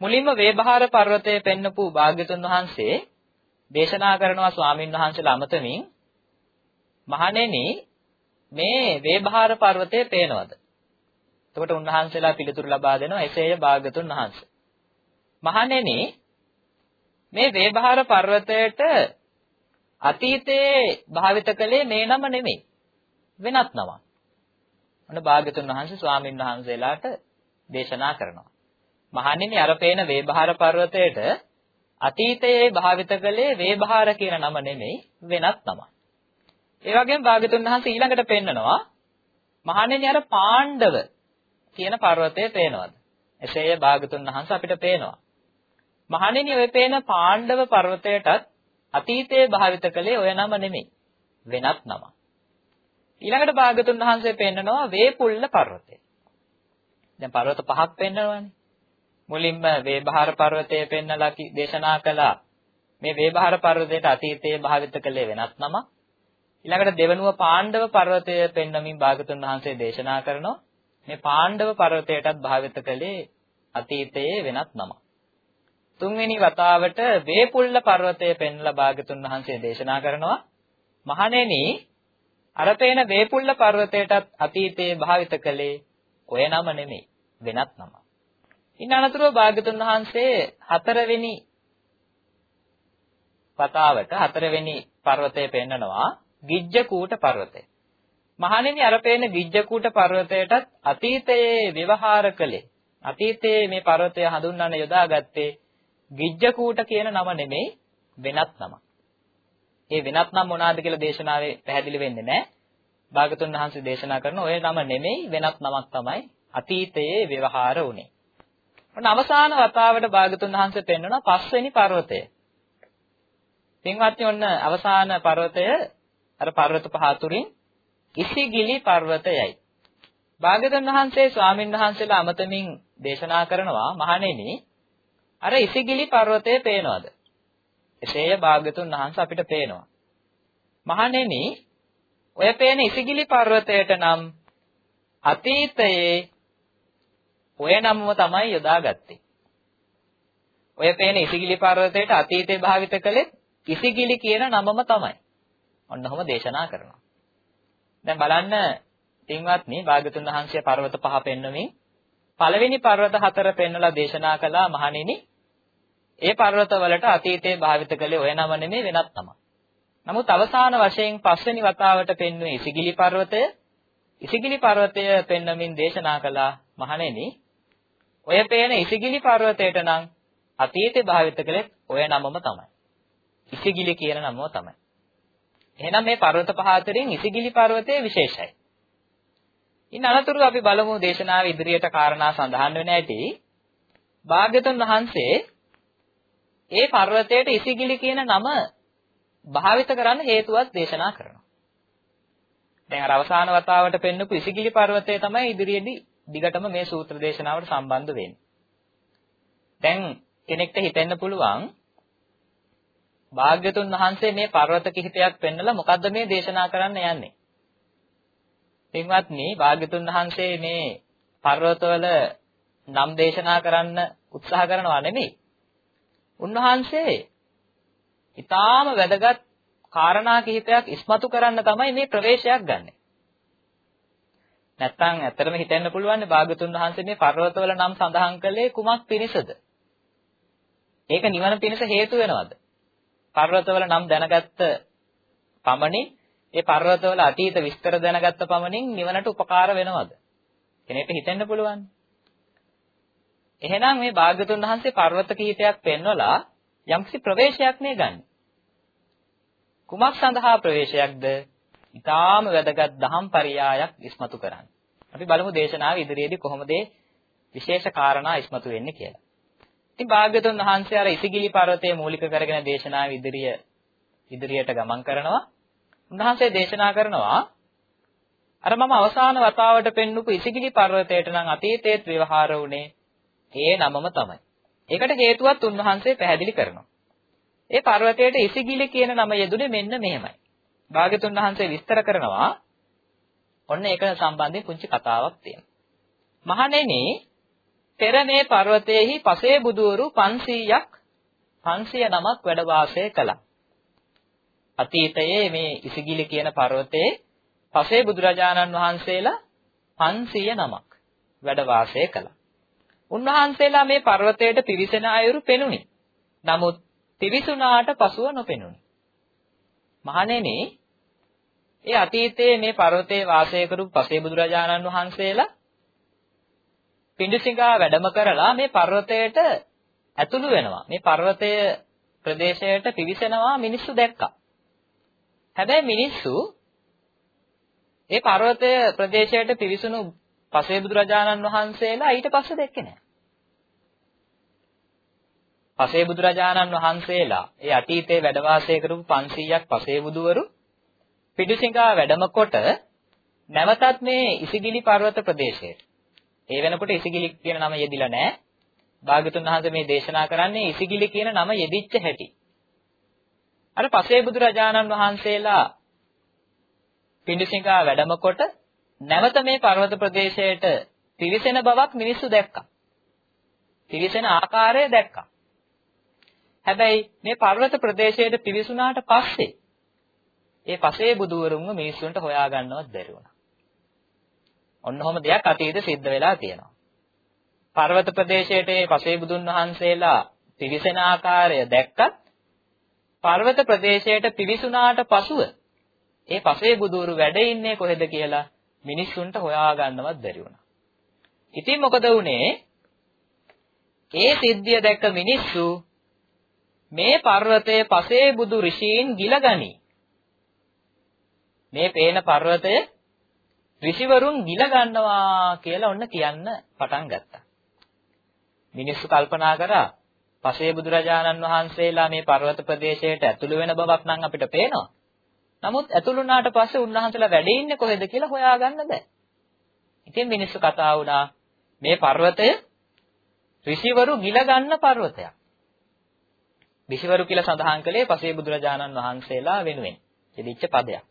මුලින්ම වේබහාර පර්වතය පෙන්නපු භාග්‍යතුන් වහන්සේ දේශනා කරනවා ස්වාමින් වහන්සේලා අමතමින් මහණෙනි මේ වේබහාර පර්වතය පේනවද? එතකොට උන්වහන්සේලා පිළිතුරු ලබා දෙනවා එසේය භාග්‍යතුන් වහන්සේ. මහණෙනි මේ වේබහාර පර්වතයට අතීතයේ භාවිත කළේ මේ නම නෙමෙයි. වෙනත් නමක්. ඔන්න භාග්‍යතුන් වහන්සේ ස්වාමින් වහන්සේලාට දේශනා කරනවා. මහණෙනි අර පේන වේබහාර පර්වතයට අතීතයේ භාවිත කළේ වේබහාර කියන නම නෙමෙයි වෙනත් නමක්. ඒ වගේම භාග්‍යතුන් වහන්සේ ඊළඟට පෙන්නනවා මහණෙනි අර පාණ්ඩව කියන පර්වතය පේනවද? එසේය භාගතුන් වහන්සේ අපිට පේනවා. මහණෙනි ඔය පේන පාණ්ඩව පර්වතයටත් අතීතයේ භාවිත කළේ ඔය නම නෙමෙයි. වෙනත් නමක්. ඊළඟට භාගතුන් වහන්සේ පෙන්නනවා වේපුල්ල පර්වතය. දැන් පර්වත පහක් පෙන්නනවානේ. මුලින්ම වේබහාර පර්වතය පෙන්නලා දේශනා කළා. මේ වේබහාර පර්වතයට අතීතයේ භාවිත කළේ වෙනත් නමක්. ඊළඟට දෙවනුව පාණ්ඩව පර්වතය පෙන්වමින් භාගතුන් වහන්සේ දේශනා කරනවා. මේ පාණ්ඩව පර්වතයටත් භාවිත කළේ අතීතයේ වෙනත් නමක්. තුන්වෙනි වතාවට වේපුල්ල පර්වතය පෙන්ලා භාගතුන් වහන්සේ දේශනා කරනවා මහණෙනි අර පේන වේපුල්ල පර්වතයටත් අතීතයේ භාවිත කළේ ඔය නම නෙමෙයි වෙනත් නමක්. ඉන්න අනතුරුව භාගතුන් වහන්සේ හතරවෙනි වතාවට හතරවෙනි පර්වතය පෙන්නනවා ගිජ්ජ කූට පර්වතය. මහණෙනි අර පේන ගිජ්ජකූට පර්වතයටත් අතීතයේ ව්‍යවහාර කළේ අතීතයේ මේ පර්වතය හඳුන්වන්න යොදාගත්තේ ගිජ්ජකූට කියන නම නෙමෙයි වෙනත් නමක්. ඒ වෙනත් නම මොනවාද කියලා දේශනාවේ පැහැදිලි වෙන්නේ නැහැ. භාගතුන් වහන්සේ දේශනා කරන ওই නම නෙමෙයි වෙනත් නමක් තමයි අතීතයේ ව්‍යවහාර වුනේ. ඔන්න අවසාන වතාවට භාගතුන් වහන්සේ පෙන්වන පස්වෙනි පර්වතය. පින්වත්නි ඔන්න අවසාන පර්වතය අර පර්වත පහ අතුරින් ඉසිගිලි පර්වතයයි. භාග්‍යවතුන් වහන්සේ ස්වාමින් වහන්සේලා අමතමින් දේශනා කරනවා මහණෙනි අර ඉසිගිලි පර්වතය පේනවද? එසේය භාග්‍යවතුන් වහන්සේ අපිට පේනවා. මහණෙනි ඔය පේන ඉසිගිලි පර්වතයට නම් අතීතයේ ඔය නමම තමයි යොදාගත්තේ. ඔය පේන ඉසිගිලි පර්වතයට අතීතේ භාවිත කළේ ඉසිගිලි කියන නමම තමයි. ඔන්නෝම දේශනා කරනවා. දැන් බලන්න තින්වත්නි භාග්‍යතුන් වහන්සේ පර්වත පහ පෙන්වමින් පළවෙනි පර්වත හතර පෙන්වලා දේශනා කළා මහණෙනි ඒ පර්වත වලට අතීතයේ භාවිත කළේ ඔය නම නෙමෙයි වෙනත් නම. නමුත් අවසාන වශයෙන් පස්වෙනි වතාවට පෙන්වුවේ ඉසිගිලි පර්වතය. ඉසිගිලි පර්වතය පෙන්වමින් දේශනා කළා මහණෙනි ඔය පේන ඉසිගිලි පර්වතයට නම් අතීතේ භාවිත කළේ ඔය නමම තමයි. ඉසිගිලි කියන නමම තමයි. එහෙනම් මේ පර්වත පහ අතරින් ඉසිගිලි පර්වතය විශේෂයි. ඉන් අනතුරු අපි බලමු දේශනාව ඉදිරියට කාරණා සඳහන් වෙන ඇති. භාග්‍යතුන් වහන්සේ ඒ පර්වතයට ඉසිගිලි කියන නම භාවිත කරන්න හේතුවක් දේශනා කරනවා. දැන් අර අවසාන වතාවට පෙන්නපු ඉසිගිලි පර්වතය තමයි ඉදිරියේදී දිගටම මේ සූත්‍ර දේශනාවට සම්බන්ධ වෙන්නේ. දැන් කෙනෙක්ට හිතෙන්න පුළුවන් භාග්‍යතුන් වහන්සේ මේ පර්වත කිහිපයක් පෙන්නලා මොකද්ද මේ දේශනා කරන්න යන්නේ? පින්වත්නි භාග්‍යතුන් වහන්සේ මේ පර්වතවල නම් දේශනා කරන්න උත්සාහ කරනවා නෙමෙයි. උන්වහන්සේ ඊටාම වැදගත් කාරණා කිහිපයක් ඉස්මතු කරන්න තමයි මේ ප්‍රවේශයක් ගන්නෙ. නැත්තම් ඇත්තටම හිතෙන්න පුළුවන් භාග්‍යතුන් වහන්සේ මේ පර්වතවල නම් සඳහන් කළේ කුමක් පිණිසද? ඒක නිවන පිණිස හේතු වෙනවද? පර්වතවල නම් දැනගත්ත පමණින් ඒ පර්වතවල අතීත විස්තර දැනගත්ත පමණින් නිවනට උපකාර වෙනවද? කෙනෙක්ට හිතෙන්න පුළුවන්. එහෙනම් මේ භාග්‍යතුන් වහන්සේ පර්වත කිහිපයක් පෙන්වලා යම්කිසි ප්‍රවේශයක් නේ ගන්න. කුමක් සඳහා ප්‍රවේශයක්ද? ඊටාම වැදගත් දහම් පරයයක් ඉස්මතු කරන්න. අපි බලමු දේශනාව ඉදිරියේදී කොහොමද විශේෂ කාරණා ඉස්මතු වෙන්නේ කියලා. ඉතින් භාග්‍යතුන් වහන්සේ අර ඉසිගිලි පර්වතයේ මූලික කරගෙන දේශනාව ඉදිරිය ඉදිරියට ගමන් කරනවා. උන්වහන්සේ දේශනා කරනවා අර මම අවසාන වතාවට පෙන්වපු ඉසිගිලි පර්වතයට නම් අතීතයේත් ව්‍යවහාර වුණේ ඒ නමම තමයි. ඒකට හේතුවත් උන්වහන්සේ පැහැදිලි කරනවා. ඒ පර්වතයට ඉසිගිලි කියන නම යෙදුනේ මෙන්න මෙහෙමයි. භාග්‍යතුන් වහන්සේ විස්තර කරනවා ඔන්න ඒක සම්බන්ධයෙන් පුංචි කතාවක් තියෙනවා. මහණෙනි පෙර මේ පර්වතයේහි පසේ බුදුවරු 500ක් 500 නමක් වැඩ වාසය කළා. අතීතයේ මේ ඉසිගිලි කියන පර්වතයේ පසේ බුදුරජාණන් වහන්සේලා 500 නමක් වැඩ වාසය කළා. උන්වහන්සේලා මේ පර්වතයට පිවිසෙන අයුරු පෙනුනි. නමුත් පිවිසුනාට පසුව නොපෙනුනි. මහණෙනි, ඒ අතීතයේ මේ පර්වතයේ වාසය කරපු පසේ බුදුරජාණන් වහන්සේලා පිඬුසිඟා වැඩම කරලා මේ පර්වතයට ඇතුළු වෙනවා. මේ පර්වතය ප්‍රදේශයට පිවිසෙනවා මිනිස්සු දැක්කා. හැබැයි මිනිස්සු ඒ පර්වතය ප්‍රදේශයට පිවිසුණු පසේ බුදුරජාණන් වහන්සේලා ඊට පස්සේ දැක්කේ නැහැ. පසේ බුදුරජාණන් වහන්සේලා ඒ අතීතයේ වැඩ වාසය කරපු 500ක් පසේ බුදුවරු පිඬුසිඟා වැඩම කොට නැවතත් මේ ඉසිගිලි පර්වත ප්‍රදේශයට ඒ වෙනකොට ඉසිගිලි කියන නම යෙදිලා නැහැ. භාග්‍යතුන් වහන්සේ මේ දේශනා කරන්නේ ඉසිගිලි කියන නම යෙදිච්ච හැටි. අර පසේ බුදුරජාණන් වහන්සේලා පිඬුසිඟා වැඩම කොට නැවත මේ පර්වත ප්‍රදේශයට පිවිසෙන බවක් මිනිස්සු දැක්කා. පිවිසෙන ආකාරය දැක්කා. හැබැයි මේ පර්වත ප්‍රදේශයට පිවිසුනාට පස්සේ ඒ පසේ බුදුවරුන්ව මිනිස්සුන්ට හොයාගන්නවත් බැරි වුණා. ඔන්න ඔහොම දෙයක් අතීතේ සිද්ධ වෙලා තියෙනවා. පර්වත ප්‍රදේශයේ මේ පසේ බුදුන් වහන්සේලා පිවිසෙන ආකාරය දැක්කත් පර්වත ප්‍රදේශයට පිවිසුනාට පසුව ඒ පසේ බුදුරු වැඩ ඉන්නේ කොහෙද කියලා මිනිස්සුන්ට හොයාගන්නවත් බැරි වුණා. ඉතින් මොකද වුනේ? ඒ සිද්ධිය දැක්ක මිනිස්සු මේ පර්වතයේ පසේ බුදු ඍෂීන් ගිලගනි. මේ පේන පර්වතය ඍෂිවරුන් ගිල ගන්නවා කියලා ඔන්න කියන්න පටන් ගත්තා. මිනිස්සු කල්පනා කරා පසේ බුදුරජාණන් වහන්සේලා මේ පර්වත ප්‍රදේශයට ඇතුළු වෙන බවක් නම් අපිට පේනවා. නමුත් ඇතුළු වුණාට පස්සේ උන්වහන්සේලා වැඩ ඉන්නේ කොහෙද කියලා හොයාගන්න බෑ. ඉතින් මිනිස්සු කතා වුණා මේ පර්වතය ඍෂිවරු ගිල ගන්න පර්වතයක්. ඍෂිවරු කියලා සඳහන් කළේ පසේ බුදුරජාණන් වහන්සේලා වෙනුවෙන්. ඉදිච්ච පදයක්.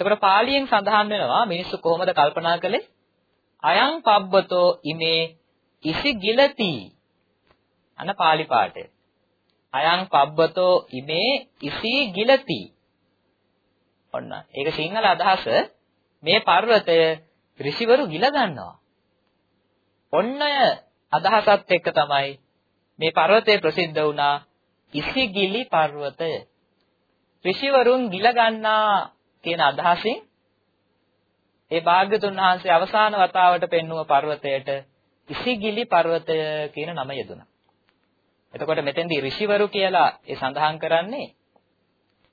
එතකොට පාලියෙන් සඳහන් වෙනවා මිනිස්සු කොහොමද කල්පනා කළේ? අයං පබ්බතෝ ඉමේ ඉසි ගිලති. අන පාලි පාඨය. අයං පබ්බතෝ ඉමේ ඉසි ගිලති. ඔන්න. ඒක සිංහල අදහස මේ පර්වතය ඍෂිවරු ගිල ගන්නවා. ඔන්නය අදහසත් එක්ක තමයි මේ පර්වතය ප්‍රසිද්ධ වුණා ඉසිගිලි පර්වතය. ඍෂිවරුන් ගිල ගන්නා කියන අදහසින් ඒ භාග්‍යතුන් වහන්සේ අවසාන වතාවට පෙන්වුව පර්වතයට ඉසිගිලි පර්වතය කියන නම යෙදුණා. එතකොට මෙතෙන්දී ඍෂිවරු කියලා ඒ සඳහන් කරන්නේ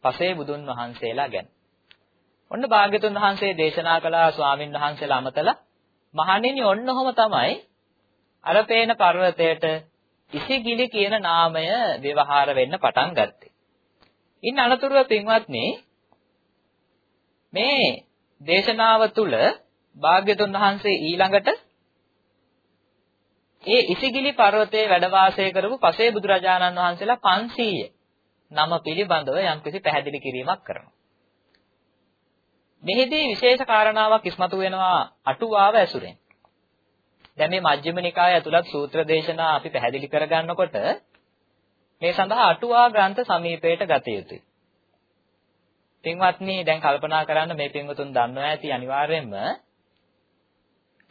පසේ බුදුන් වහන්සේලා ගැන. ඔන්න භාග්‍යතුන් වහන්සේ දේශනා කළා ස්වාමින් වහන්සේලා අමතලා මහණෙනි ඔන්නෝම තමයි අර පේන පර්වතයට ඉසිගිලි කියන නාමය ව්‍යවහාර වෙන්න පටන් ගත්තේ. ඉන් අනතුරුව පින්වත්නි මේ දේශනාව තුළ භාග්‍යතුන් වහන්සේ ඊළඟට ඒ ඉසිගිලි පර්වතයේ වැඩ වාසය කරපු පසේ බුදුරජාණන් වහන්සේලා 500 නම පිළිබඳව යම්කිසි පැහැදිලි කිරීමක් කරනවා. මෙහිදී විශේෂ කාරණාවක් ඉස්මතු වෙනවා අටුවාව ඇසුරෙන්. දැන් මේ මජ්ක්‍ධිම නිකාය ඇතුළත් සූත්‍ර දේශනා අපි පැහැදිලි කරගන්නකොට මේ සඳහා අටුවා ග්‍රන්ථ සමීපයට ගත යුතුයි. පින්වත්නි දැන් කල්පනා කරන්න මේ පින්වතුන් දන්නවා ඇති අනිවාර්යයෙන්ම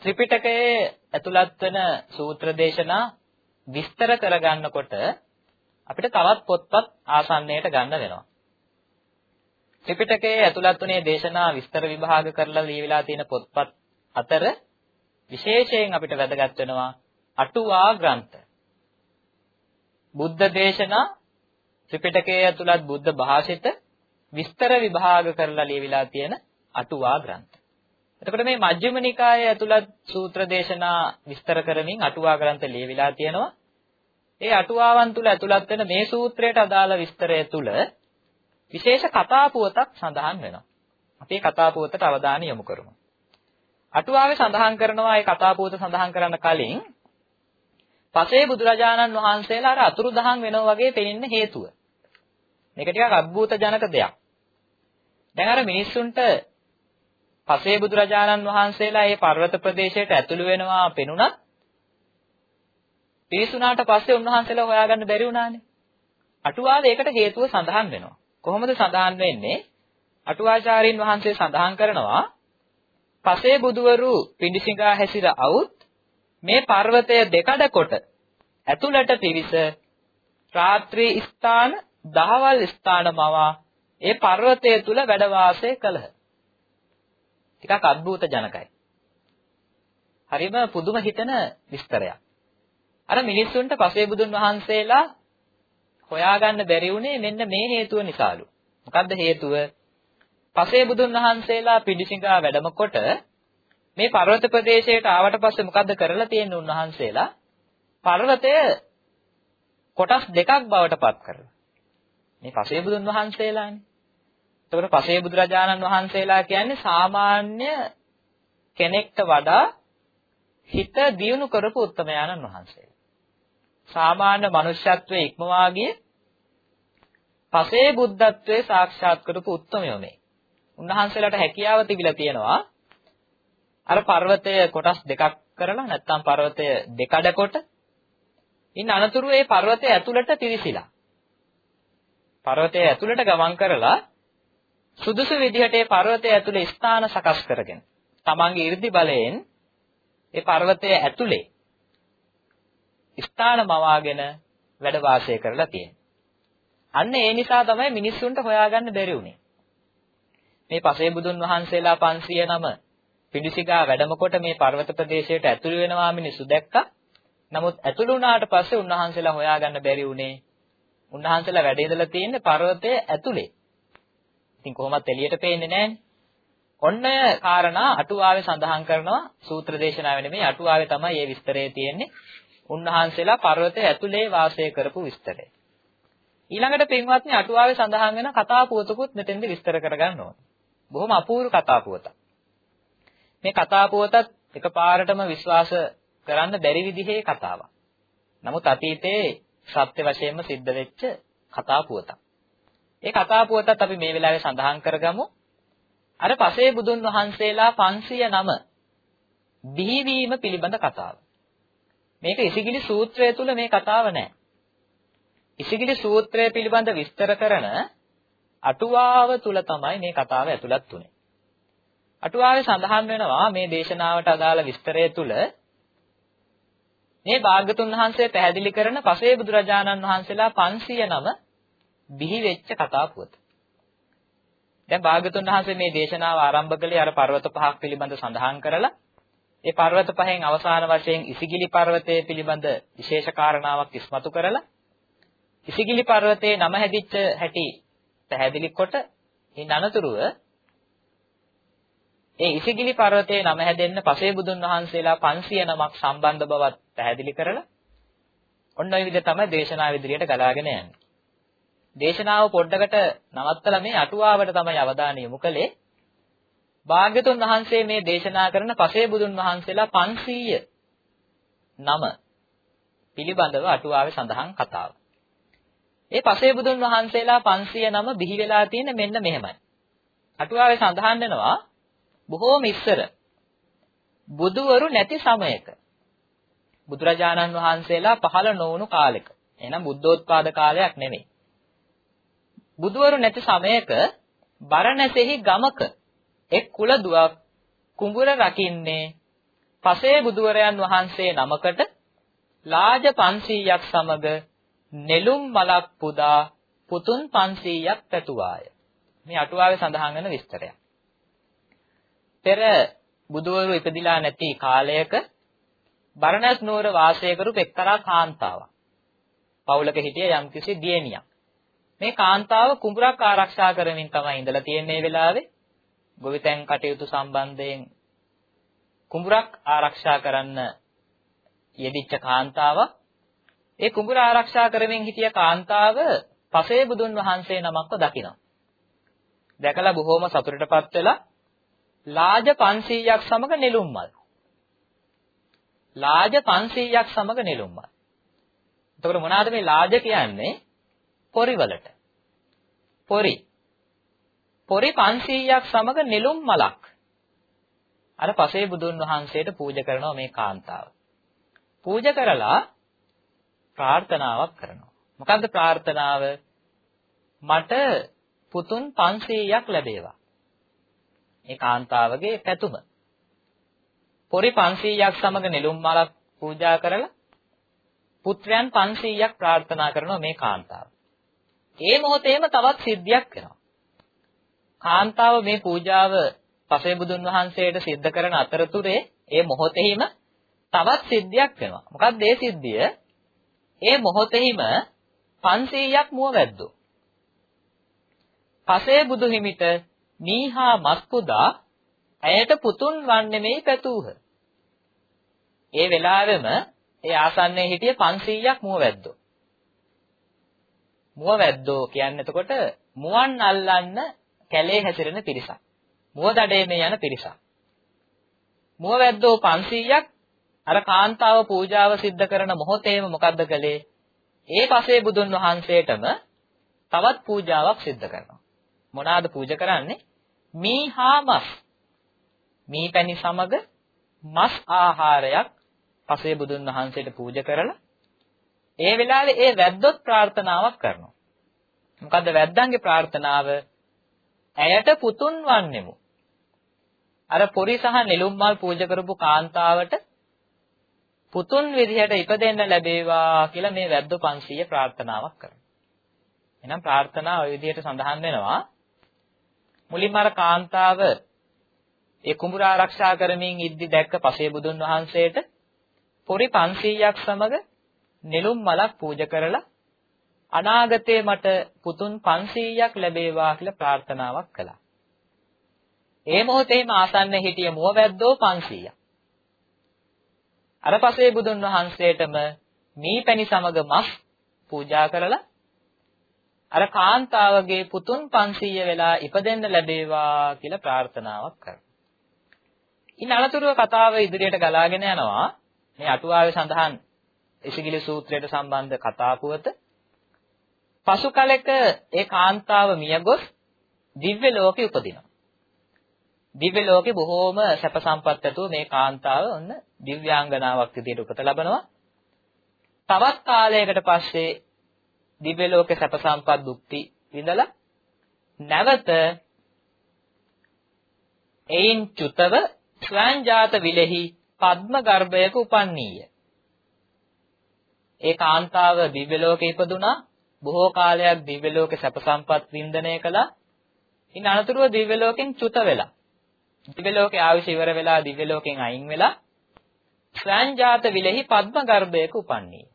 ත්‍රිපිටකයේ ඇතුළත් වෙන සූත්‍ර දේශනා විස්තර කරගන්නකොට අපිට තවත් පොත්පත් ආසන්නයට ගන්න වෙනවා. ත්‍රිපිටකයේ ඇතුළත් වුණේ දේශනා විස්තර විභාග කරලා ලියවිලා තියෙන පොත්පත් අතර විශේෂයෙන් අපිට වැදගත් වෙනවා අටුවා ග්‍රන්ථ. බුද්ධ දේශනා ත්‍රිපිටකයේ ඇතුළත් බුද්ධ භාෂිත විස්තර විභාග කරලා ලියවිලා තියෙන අටුවා ග්‍රන්ථ. එතකොට මේ මජ්ක්‍ධිම නිකායේ ඇතුළත් සූත්‍ර දේශනා විස්තර කරමින් අටුවා ග්‍රන්ථ ලියවිලා තියෙනවා. ඒ අටුවාවන් තුල ඇතුළත් වෙන මේ සූත්‍රයට අදාළ විස්තරය තුල විශේෂ කතා පුවතක් සඳහන් වෙනවා. අපි කතා පුවතට අවධානය යොමු කරමු. අටුවාවේ සඳහන් කරනවා ඒ කතා පුවත සඳහන් කරන්න කලින් පසේ බුදුරජාණන් වහන්සේලා අර අතුරුදහන් වෙනවා වගේ පෙනෙන්න හේතුව. මේක ටිකක් අద్భుත ජනක දෙයක්. දැන් අර මිනිස්සුන්ට පසේ බුදුරජාණන් වහන්සේලා මේ පර්වත ප්‍රදේශයට ඇතුළු වෙනවා පෙනුණත් පිරිසුනාට පස්සේ උන්වහන්සේලා හොයාගන්න බැරි වුණානේ. අටුවාවේ ඒකට හේතුව සඳහන් වෙනවා. කොහොමද සඳහන් වෙන්නේ? අටුවාචාරින් වහන්සේ සඳහන් කරනවා පසේ බුදවරු පිඬිසිඟා හැසිර අවුත් මේ පර්වතය දෙකඩ කොට ඇතුළට පිවිස රාත්‍රී ස්ථාන දහවල් ස්ථාන මවා ඒ පර්වතය තුල වැඩ වාසය කළහ. ටිකක් අద్භූත ජනකයි. හරිම පුදුම හිතෙන විස්තරයක්. අර මිනිස්සුන්ට පසේ බුදුන් වහන්සේලා හොයාගන්න බැරි වුණේ මෙන්න මේ හේතුව නිසාලු. මොකද්ද හේතුව? පසේ බුදුන් වහන්සේලා පිඬිසිඟා වැඩම කොට මේ පර්වත ප්‍රදේශයට ආවට පස්සේ මොකද්ද කරලා තියෙන්නේ උන්වහන්සේලා? පර්වතය කොටස් දෙකක් බවට පත් කරලා. මේ පසේ බුදුන් වහන්සේලානේ. එතකොට පසේ බුදුරජාණන් වහන්සේලා කියන්නේ සාමාන්‍ය කෙනෙක්ට වඩා හිත දියුණු කරපු උත්තමයාණන් වහන්සේලා. සාමාන්‍ය මනුෂ්‍යත්වයේ ඉක්මවා ගිය පසේ බුද්ධත්වයේ සාක්ෂාත් කරපු උත්තමයෝ මේ. උන්වහන්සේලාට හැකියාව තිබිලා තියෙනවා අර පර්වතය කොටස් දෙකක් කරලා නැත්නම් පර්වතය දෙකඩ කොට ඉන් අනතුරු ඒ පර්වතය ඇතුළට පිවිසිලා පර්වතය ඇතුළට ගමන් කරලා සුදුසු විදිහට ඒ පර්වතය ඇතුලේ ස්ථාන සකස් කරගෙන තමන්ගේ 이르දි බලයෙන් ඒ පර්වතය ඇතුලේ ස්ථාන මවාගෙන වැඩ වාසය කරලා තියෙනවා. අන්න ඒ නිසා තමයි මිනිස්සුන්ට හොයාගන්න බැරි වුනේ. මේ පසේ බුදුන් වහන්සේලා 500 නම පිඬුසිගා වැඩම කොට මේ පර්වත ප්‍රදේශයට ඇතුළු වෙනවා මිනිස්සු දැක්කා. නමුත් ඇතුළු වුණාට පස්සේ උන්වහන්සේලා හොයාගන්න බැරි වුණේ. උන්වහන්සේලා වැඩ ඉඳලා තියෙන්නේ පර්වතයේ ඇතුලේ. ඉතින් කොහොමත් එළියට පේන්නේ නැහනේ. ඔන්න කාරණා අටුවාවේ සඳහන් කරනවා සූත්‍ර දේශනාවේ නෙමෙයි අටුවාවේ තමයි මේ විස්තරය තියෙන්නේ. උන්වහන්සේලා පර්වතයේ ඇතුලේ වාසය කරපු විස්තරය. ඊළඟට පින්වත්නි අටුවාවේ සඳහන් වෙන කතා පුවතකුත් මෙතෙන්ද විස්තර කරගන්න ඕනේ. බොහොම අපූර්ව කතා පුවතක්. මේ කතා පුවතත් එකපාරටම විශ්වාස කරන්න බැරි විදිහේ කතාවක්. නමුත් අතීතයේ සත්‍ය වශයෙන්ම සිද්ධ වෙච්ච කතා පුවතක්. ඒ කතා පුවතත් අපි මේ වෙලාවේ සඳහන් කරගමු. අර පසේ බුදුන් වහන්සේලා 500 නම බිහිවීම පිළිබඳ කතාව. මේක ඉසිගිලි සූත්‍රය තුල මේ කතාව නැහැ. ඉසිගිලි සූත්‍රය පිළිබඳ විස්තර කරන අටුවාව තුල තමයි මේ කතාව ඇතුළත් වුනේ. අටුවාවේ සඳහන් වෙනවා මේ දේශනාවට අදාළ විස්තරය තුල මේ භාග්‍යතුන් වහන්සේ පැහැදිලි කරන පසේ බුදුරජාණන් වහන්සේලා 500 නම බිහි වෙච්ච කතා පුවත. දැන් භාගතුන් වහන්සේ මේ දේශනාව ආරම්භ කළේ අර පර්වත පහක් පිළිබඳ සඳහන් කරලා ඒ පර්වත පහෙන් අවසාන වශයෙන් ඉසිගිලි පර්වතය පිළිබඳ විශේෂ කාරණාවක් ඉස්මතු කරලා ඉසිගිලි පර්වතයේ නම හැදිච්ච හැටි පැහැදිලි කොට ඉන් අනතුරුව ඒ ඉසිගිලි පර්වතයේ නම හැදෙන්න පසේ බුදුන් වහන්සේලා 500 නමක් සම්බන්ධ බවත් පැහැදිලි කරලා ඔන්න ඔය විදිහ තමයි දේශනාව ඉදිරියට ගලාගෙන යන්නේ. දේශනාව පොඩ්ඩකට නවත්තලා මේ අටුවාවට තමයි අවධානය යොමු කළේ. භාග්‍යතුන් වහන්සේ මේ දේශනා කරන පසේ බුදුන් වහන්සේලා 500 නම පිළිබඳව අටුවාවේ සඳහන් කතාව. ඒ පසේ බුදුන් වහන්සේලා 500 නම බිහි වෙලා තියෙන මෙන්න මෙහෙමයි. අටුවාවේ සඳහන් වෙනවා බොහෝම ඉස්සර බුදුවරු නැති සමයක බුදුරජාණන් වහන්සේලා පහළ නොවුණු කාලෙක. එහෙනම් බුද්ධෝත්පාද කාලයක් නෙමෙයි. බුදුවරු නැති සමයක බරණැසෙහි ගමක එක් කුල දුවක් කුඹුර රකින්නේ පසේ බුදුවරයන් වහන්සේ නමකට ලාජ 500ක් සමග නෙළුම් මලක් පුදා පුතුන් 500ක් පැතුවාය. මේ අටුවාවේ සඳහන් වෙන විස්තරයක්. පෙර බුදුවරු ඉපදිලා නැති කාලයක බරණැස් නුවර වාසය කරපු එක්තරා කාන්තාවක්. පවුලක හිටිය යම්කිසි දියණියක්. මේ කාන්තාව කුඹුරක් ආරක්ෂා කරමින් තමයි ඉඳලා තියෙන්නේ වෙලාවේ. ගොවිතැන් කටයුතු සම්බන්ධයෙන් කුඹුරක් ආරක්ෂා කරන්න යෙදිච්ච කාන්තාවක්. ඒ කුඹුර ආරක්ෂා කරමින් හිටිය කාන්තාව පසේ බුදුන් වහන්සේ නමක්ව දකිනවා. දැකලා බොහොම සතුටටපත් වෙලා ලාජ 500ක් සමග නෙළුම් මල් ලාජ 500ක් සමග නෙළුම් මල්. එතකොට මොනවාද මේ ලාජ කියන්නේ? පොරි වලට. පොරි. පොරි 500ක් සමග නෙළුම් මලක්. අර පසේ බුදුන් වහන්සේට පූජා කරනවා මේ කාන්තාව. පූජා කරලා ප්‍රාර්ථනාවක් කරනවා. මොකද්ද ප්‍රාර්ථනාව? මට පුතුන් 500ක් ලැබේවා. ඒ කාන්තාවගේ පැතුම. පොරි 500ක් සමග නෙළුම් මලක් පූජා කරලා පුත්‍රයන් 500ක් ප්‍රාර්ථනා කරනවා මේ කාන්තාව. ඒ මොහොතේම තවත් සිද්ධියක් වෙනවා. කාන්තාව මේ පූජාව පසේ බුදුන් වහන්සේට සිද්ධ කරන අතරතුරේ ඒ මොහොතෙහිම තවත් සිද්ධියක් වෙනවා. මොකක්ද ඒ සිද්ධිය? ඒ මොහොතෙහිම 500ක් මුව වැද්දෝ. පසේ බුදු හිමිට මීහා මස්කුදා ඇයට පුතුන් වන්නෙමෙයි පැතූහ. ඒ වෙලාවෙම ඒ ආසන්නයේ හිටිය 500ක් මුව වැද්දෝ. මුව වැද්දෝ කියන්නේ එතකොට මුවන් අල්ලන්න කැලේ හැසිරෙන පිරිසක්. මුව දඩේමේ යන පිරිසක්. මුව වැද්දෝ 500ක් අර කාන්තාව පූජාව සිද්ධ කරන මොහොතේම මොකද්ද කළේ? ඒ පසේ බුදුන් වහන්සේටම තවත් පූජාවක් සිද්ධ කරනවා. මොනවාද පූජා කරන්නේ? මීහාමස්. මීපැණි සමග මස් ආහාරයක් පසේ බුදුන් වහන්සේට පූජා කරලා ඒ වෙලාවේ ඒ වැද්දොත් ප්‍රාර්ථනාවක් කරනවා. මොකද්ද වැද්දන්ගේ ප්‍රාර්ථනාව? ඇයට පුතුන් වන්නෙමු. අර පොරි සහ නෙළුම් මල් පූජා කරපු කාන්තාවට පුතුන් විදිහට ඉපදෙන්න ලැබේවා කියලා මේ වැද්දෝ 500 ප්‍රාර්ථනාවක් කරනවා. එහෙනම් ප්‍රාර්ථනාව ওই විදිහට සඳහන් වෙනවා. මුලින්ම අර කාන්තාව ඒ කුඹුර ආරක්ෂා කරමින් ඉද්දි දැක්ක පසේ බුදුන් වහන්සේට පොරි 500ක් සමග නෙළුම් මලක් පූජා කරලා අනාගතේ මට පුතුන් 500ක් ලැබේවා කියලා ප්‍රාර්ථනාවක් කළා. ඒ මොහොතේම ආසන්න හිටිය මුවවැද්දෝ 500ක්. අර පසේ බුදුන් වහන්සේටම මීපැණි සමග මස් පූජා කරලා අර කාන්තාවගේ පුතුන් 500 වෙලා ඉපදෙන්න ලැබේවා කියලා ප්‍රාර්ථනාවක් කරා. ඉන් අනතුරුව කතාව ඉදිරියට ගලාගෙන යනවා. මේ අටුවාවේ සඳහන් ඉසිගිලි සූත්‍රයට සම්බන්ධ කතා පුවත. පසු කලෙක ඒ කාන්තාව මියගොස් දිව්‍ය ලෝකෙ උපදිනවා. දිව්‍ය ලෝකෙ බොහෝම සැප සම්පත් ඇතුව මේ කාන්තාව ඔන්න දිව්‍යාංගනාවක් විදියට උපත ලබනවා. තවත් කාලයකට පස්සේ දිව්‍ය ලෝකේ සැප සම්පත් දුක්ති විඳලා නැවත එයින් චුතව ස්වයංජාත විලෙහි පද්ම ගර්භයක උපන්නීය. ඒ කාන්තාව දිව්‍ය ලෝකේ ඉපදුනා බොහෝ කාලයක් දිව්‍ය ලෝකේ සැප සම්පත් වින්දනය කළා. ඉන් අනතුරුව දිව්‍ය ලෝකෙන් චුත වෙලා. දිව්‍ය ලෝකේ ආවිෂ ඉවර වෙලා දිව්‍ය ලෝකෙන් අයින් වෙලා ස්වයංජාත විලෙහි පද්ම ගර්භයක උපන්නේ.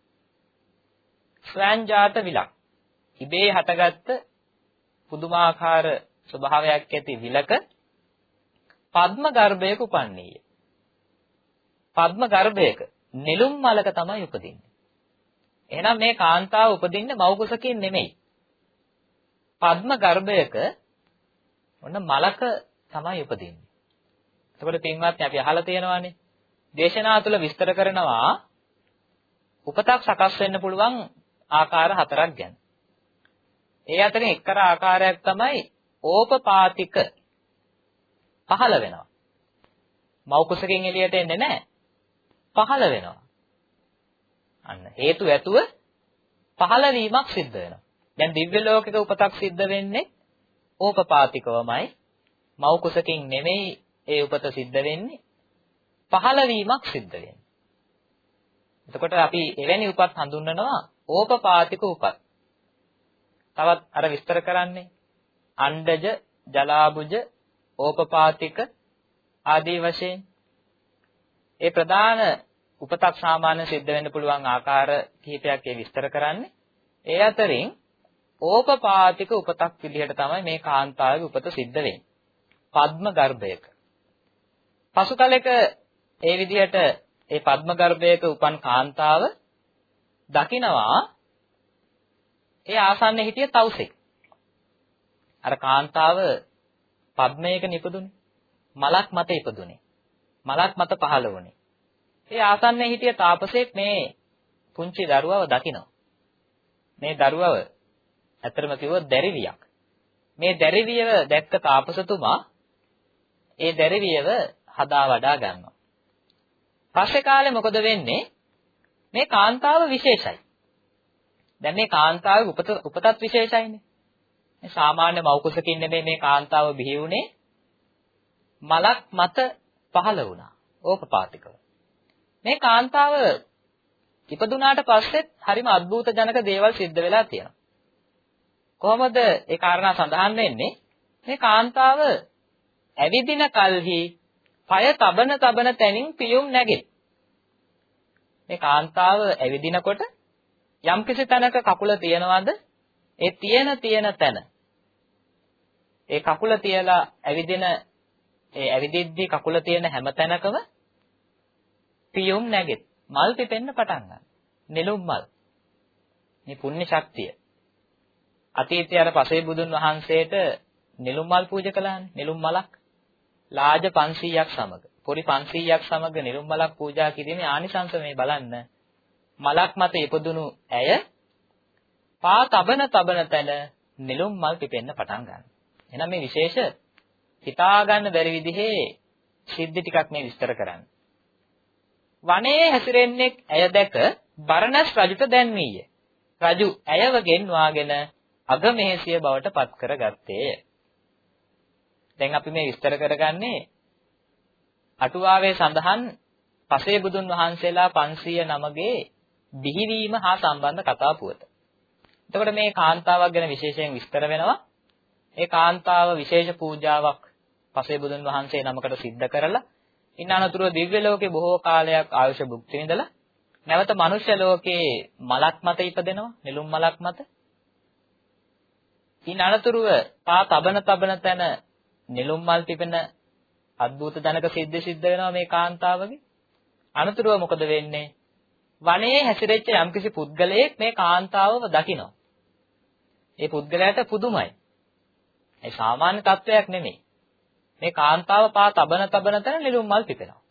ස්වයංජාත විලක්. ඉබේ හටගත්ත පුදුමාකාර ස්වභාවයක් ඇති විලක පද්ම ගර්භයක උපන්නේය. පද්ම ගර්භයක නෙළුම් මලක තමයි උපදින්නේ. එහෙනම් මේ කාන්තාව උපදින්නේ මව් කුසකින් නෙමෙයි. පද්ම ගර්භයක ඔන්න මලක තමයි උපදින්නේ. එතකොට පින්වත්නි අපි අහලා තියෙනවානේ. දේශනා තුළ විස්තර කරනවා උපතක් සකස් වෙන්න පුළුවන් ආකාර හතරක් ගැන. ඒ අතරින් එක්තරා ආකාරයක් තමයි ඕපපාතික පහළ වෙනවා. මව් කුසකින් එළියට එන්නේ නැහැ. පහළ වෙනවා. අන්න හේතු ඇතුව පහළ වීමක් සිද්ධ වෙනවා. දැන් දිව්‍ය ලෝකයක උපතක් සිද්ධ වෙන්නේ ඕපපාතිකවමයි. මව් කුසකින් නෙමෙයි ඒ උපත සිද්ධ වෙන්නේ. පහළ වීමක් සිද්ධ වෙන්නේ. එතකොට අපි එවැනි උපත් හඳුන්වනවා ඕපපාතික උපත්. තවත් අර විස්තර කරන්නේ අණ්ඩජ, ජලාබුජ, ඕපපාතික ආදී වශයෙන් ඒ ප්‍රධාන උපතක් සාමාන්‍ය සිද්ධ වෙන්න පුළුවන් ආකාර කිහිපයක් ඒ විස්තර කරන්නේ. ඒ අතරින් ඕපපාතික උපතක් විදිහට තමයි මේ කාන්තාවගේ උපත සිද්ධ වෙන්නේ. පද්ම ගර්භයක. පසු කලෙක ඒ විදිහට ඒ පද්ම ගර්භයක උපන් කාන්තාව දකිනවා ඒ ආසන්නයේ හිටිය තවුසෙක්. අර කාන්තාව පද්මයක නිපදුනේ. මලක් මත ඉපදුනේ. මලක් මත පහළ වුණේ. ඒ ආසන්නයේ හිටිය තාපසෙක් මේ පුංචි දරුවව දකිනවා. මේ දරුවව ඇත්තටම කිව්වොත් දැරිවියක්. මේ දැරිවියව දැක්ක තාපසතුමා ඒ දැරිවියව හදා වඩා ගන්නවා. පස්සේ කාලේ මොකද වෙන්නේ? මේ කාන්තාව විශේෂයි. දැන් මේ කාන්තාවේ උපත උපතත් විශේෂයිනේ. මේ සාමාන්‍ය මෞකුසකින් නෙමෙයි මේ කාන්තාව බිහි වුණේ මලක් මත පහළ වුණා. ඕපපාතිකව. මේ කාන්තාව ඉපදුනාට පස්සෙත් හරිම අద్భుත ජනක දේවල් සිද්ධ වෙලා තියෙනවා. කොහොමද ඒ කාරණා සඳහන් වෙන්නේ? මේ කාන්තාව ඇවිදින කල්හි পায় තබන තබන තැනින් පියුම් නැගේ. මේ කාන්තාව ඇවිදිනකොට යම්කිසි තැනක කකුල තියනවාද? ඒ තියෙන තියෙන තැන. ඒ කකුල තියලා ඇවිදින ඒ ඇවිදිද්දී කකුල තියෙන හැම තැනකම පියුම් නැගෙත්. මල් පිපෙන්න පටන් ගන්නවා. නෙළුම් මල්. මේ පුණ්‍ය ශක්තිය. අතීතයේ අර පසේ බුදුන් වහන්සේට නෙළුම් මල් පූජා කළානේ. නෙළුම් මලක්. ලාජ 500ක් සමග. පොඩි 500ක් සමග නෙළුම් මලක් පූජා කිරීමේ ආනිසංස මේ බලන්න. මලක් මත ඉපදුණු ඇය පා තබන තබන තැන නෙළුම් මල් පිපෙන්න පටන් ගන්නවා. එහෙනම් මේ විශේෂ හිතා ගන්න බැරි විදිහේ සිද්ධි ටිකක් මේ විස්තර කරන්න. වනයේ හැසිරෙන්නේ ඇය දැක බරණස් රජුට දැන්වීය. රජු ඇයව ගෙන්වාගෙන අගමේසිය බවට පත් කරගත්තේය. දැන් අපි මේ විස්තර කරගන්නේ අටුවාවේ සඳහන් පසේ බුදුන් වහන්සේලා 500 නමගේ බිහිවීම හා සම්බන්ධ කතා පුවත. එතකොට මේ කාන්තාවක් ගැන විශේෂයෙන් විස්තර වෙනවා. ඒ කාන්තාව විශේෂ පූජාවක් පසේ බුදුන් වහන්සේ නමකට සිද්ධ කරලා ඉන්න අනතුරුව දිව්‍ය ලෝකේ බොහෝ කාලයක් ආයුෂ භුක්ති විඳලා නැවත මනුෂ්‍ය ලෝකේ මලක් මත ඉපදෙනවා නෙළුම් මලක් මත. ඉන් අනතුරුව පා තබන තබන තැන නෙළුම් මල් පිපෙන අద్భుත ධනක සිද්ධ සිද්ධ වෙනවා මේ කාන්තාවගේ. අනතුරුව මොකද වෙන්නේ? වනයේ හැසිරෙච්ච යම්කිසි පුද්ගලයෙක් මේ කාන්තාවව දකිනවා. ඒ පුද්ගලයාට පුදුමයි. ඒ සාමාන්‍ය තත්වයක් නෙමෙයි. මේ කාන්තාව පා තබන තබන තැන නිලුම් මල් පිපෙනවා.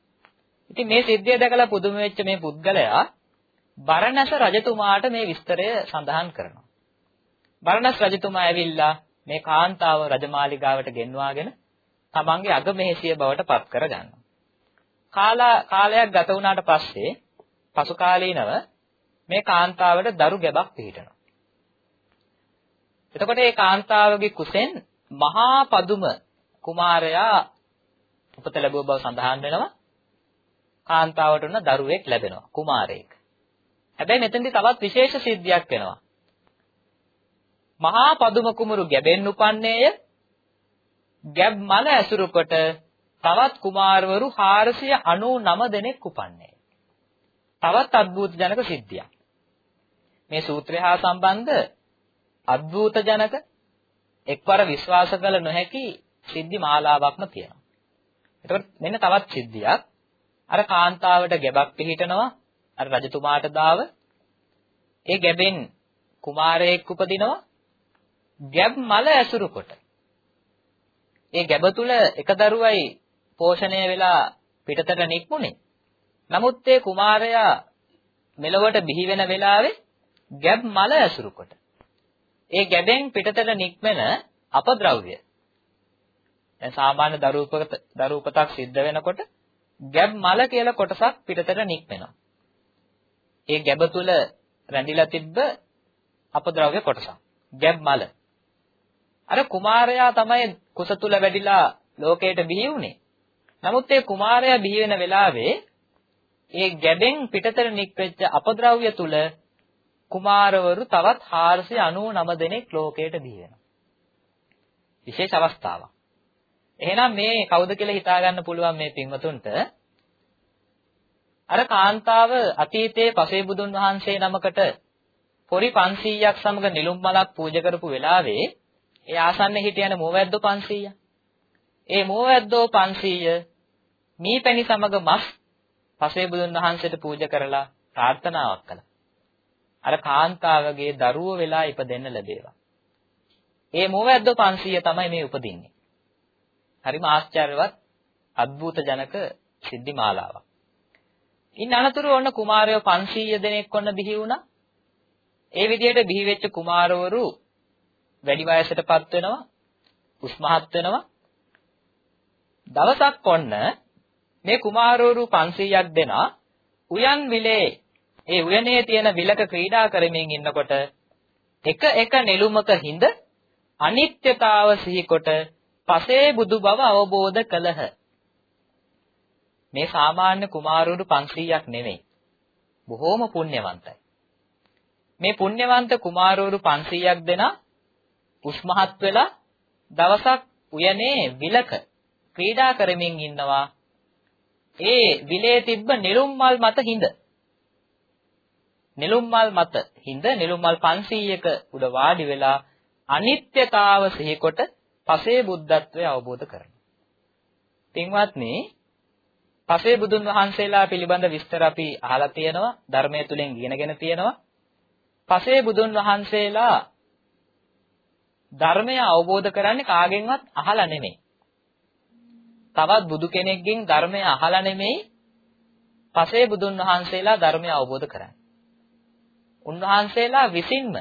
ඉතින් මේ සිද්ධිය දැකලා පුදුම වෙච්ච මේ පුද්ගලයා බරණැස රජතුමාට මේ විස්තරය සඳහන් කරනවා. බරණැස් රජතුමා ඇවිල්ලා මේ කාන්තාව රජමාලිගාවට ගෙන්වාගෙන තමන්ගේ අගමෙහෙසිය බවට පත් කරගන්නවා. කාලා කාලයක් ගත වුණාට පස්සේ පසු කාලීනව මේ කාන්තාවට දරු ගැබක් පිහිටනවා. එතකොට මේ කාන්තාවගේ කුසෙන් මහා පදුම කුමාරයා උපත ලැබුව බව සඳහන් වෙනවා. කාන්තාවට උන දරුවෙක් ලැබෙනවා කුමාරයෙක්. හැබැයි මෙතනදී තවත් විශේෂ සිද්ධියක් වෙනවා. මහා පදුම කුමරු ගැබෙන් උපන්නේය. ගැබ් මල ඇසුරු කොට තවත් කුමාරවරු 499 දෙනෙක් උපන්නේය. තවත් අද්භූත ජනක සිද්ධියක්. මේ සූත්‍රය හා සම්බන්ධ අද්භූත ජනක එක්වර විශ්වාස කළ නොහැකි සිද්ධි මාලාවක්ම තියෙනවා. එතකොට මෙන්න තවත් සිද්ධියක්. අර කාන්තාවට ගැබක් පිහිටනවා. අර රජතුමාට දාව. ඒ ගැබෙන් කුමාරයෙක් උපදිනවා. ගැබ් මල ඇසුරු කොට. ඒ ගැබ තුල එක දරුවයි පෝෂණය වෙලා පිටතට නික්මුනේ. නමුත් ඒ කුමාරයා මෙලොවට බිහි වෙන වෙලාවේ ගැබ් මල ඇසුරු කොට. ඒ ගැබෙන් පිටතට නික්මෙන අපද්‍රව්‍ය. දැන් සාමාන්‍ය දරූපක දරූපතක් සිද්ධ වෙනකොට ගැබ් මල කියලා කොටසක් පිටතට නික්මෙනවා. ඒ ගැබ තුල රැඳිලා තිබ්බ අපද්‍රව්‍ය කොටසක්. ගැබ් මල. අර කුමාරයා තමයි කුස තුල වැඩිලා ලෝකයට බිහි වුනේ. නමුත් ඒ කුමාරයා බිහි වෙන වෙලාවේ ඒ ගැබෙන් පිටතට නික්වෙච්ච අපද්‍රව්‍ය තුල කුමාරවරු තවත් 499 දෙනෙක් ලෝකයට බිහි වෙනවා. විශේෂ අවස්ථාවක්. එහෙනම් මේ කවුද කියලා හිතා ගන්න පුළුවන් මේ පින්වතුන්ට අර කාන්තාව අතීතයේ පසේ බුදුන් වහන්සේ නමකට පොරි 500ක් සමග නිලුම් මලක් පූජා කරපු වෙලාවේ ඒ ආසන්නයේ හිටියන මෝවැද්දෝ 500. ඒ මෝවැද්දෝ 500 මීපැණි සමග මස් පසේ බුදුන් වහන්සේට පූජා කරලා ප්‍රාර්ථනාවක් කළා. අර කාන්තාවගේ දරුවෝ වෙලා ඉපදෙන්න ලැබේවා. ඒ මෝවැද්දෝ 500 තමයි මේ උපදින්නේ. හරිම ආශ්චර්යවත් අద్భుත ජනක සිද්ධි මාලාවක්. ඉන් අනතුරු ඔන්න කුමාරයෝ 500 දෙනෙක් ඔන්න බිහි වුණා. ඒ විදිහට බිහි වෙච්ච කුමාරවරු වැඩි වයසටපත් වෙනවා, උස්මහත් වෙනවා. දවසක් ඔන්න මේ කුමාරවරු 500ක් දෙනා උයන් විලේ ඒ උයනේ තියෙන විලක ක්‍රීඩා කරමින් ඉන්නකොට එක එක නෙළුමක හිඳ අනිත්‍යතාව සිහිකොට පසේ බුදු බව අවබෝධ කළහ. මේ සාමාන්‍ය කුමාරවරු 500ක් නෙවෙයි. බොහෝම පුණ්‍යවන්තයි. මේ පුණ්‍යවන්ත කුමාරවරු 500ක් දෙනා උස්මහත් වෙලා දවසක් උයනේ විලක ක්‍රීඩා කරමින් ඉන්නවා. ඒ විලේ තිබ්බ නිරුම් මල් මත හිඳ. නිරුම් මල් මත හිඳ නිරුම් මල් 500ක උඩ වාඩි වෙලා අනිත්‍යතාව සිහිකොට පසේ බුද්ධත්වය අවබෝධ කරනවා. පින්වත්නි, පසේ බුදුන් වහන්සේලා පිළිබඳ විස්තර අපි අහලා තියෙනවා, ධර්මයේ තුලින් ඉගෙනගෙන තියෙනවා. පසේ බුදුන් වහන්සේලා ධර්මය අවබෝධ කරන්නේ කාගෙන්වත් අහලා නෙමෙයි. තවත් බුදු කෙනෙක්ගෙන් ධර්මය අහලා නෙමෙයි පසේ බුදුන් වහන්සේලා ධර්මය අවබෝධ කරන්නේ. උන්වහන්සේලා විසින්ම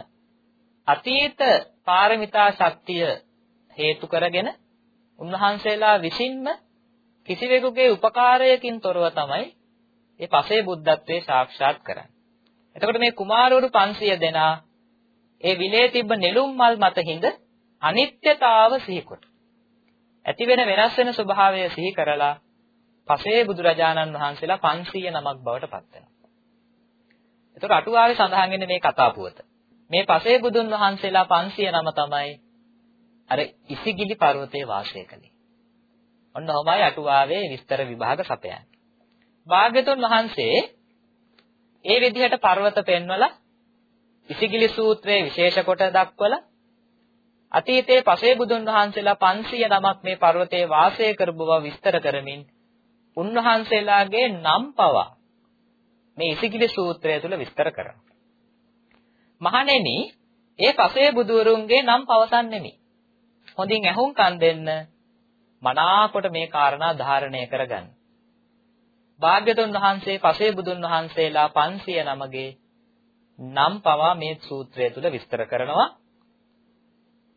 අතීත පාරමිතා ශක්තිය හේතු කරගෙන උන්වහන්සේලා විසින්ම කිසිවෙකුගේ උපකාරයකින් තොරව තමයි මේ පසේ බුද්ධත්වයේ සාක්ෂාත් කරන්නේ. එතකොට මේ කුමාරවරු 500 දෙනා ඒ විලේ තිබ්බ නෙළුම් මල් මත හිඳ අනිත්‍යතාව සිහිකොට ඇති වෙන වෙනස් වෙන ස්වභාවය සිහි කරලා පසේ බුදුරජාණන් වහන්සේලා 500 නමක් බවට පත් වෙනවා. එතකොට අටුවාවේ සඳහන් වෙන්නේ මේ කතා පුවත. මේ පසේ බුදුන් වහන්සේලා 500 නම තමයි අර ඉසිගිලි පර්වතයේ වාසය කළේ. ඔන්න ඔහමයි අටුවාවේ විස්තර විභාග සපයන්නේ. භාග්‍යතුන් වහන්සේ ඒ විදිහට පර්වත පෙන්වලා ඉසිගිලි සූත්‍රයේ විශේෂ කොට දක්වලා අතීතයේ පසේ බුදුන් වහන්සේලා 500 නමක් මේ පර්වතයේ වාසය කරපු බව විස්තර කරමින් උන්වහන්සේලාගේ නම් පවා මේ ඉසිගිලි සූත්‍රය තුල විස්තර කරනවා. මහණෙනි, ඒ පසේ බුදුවරුන්ගේ නම් පවසන්නෙමි. හොඳින් ඇහුම්කන් දෙන්න මනාකොට මේ කාරණා ධාරණය කරගන්න. භාග්‍යතුන් වහන්සේ පසේ බුදුන් වහන්සේලා 500 නමගේ නම් පවා මේ සූත්‍රය තුල විස්තර කරනවා.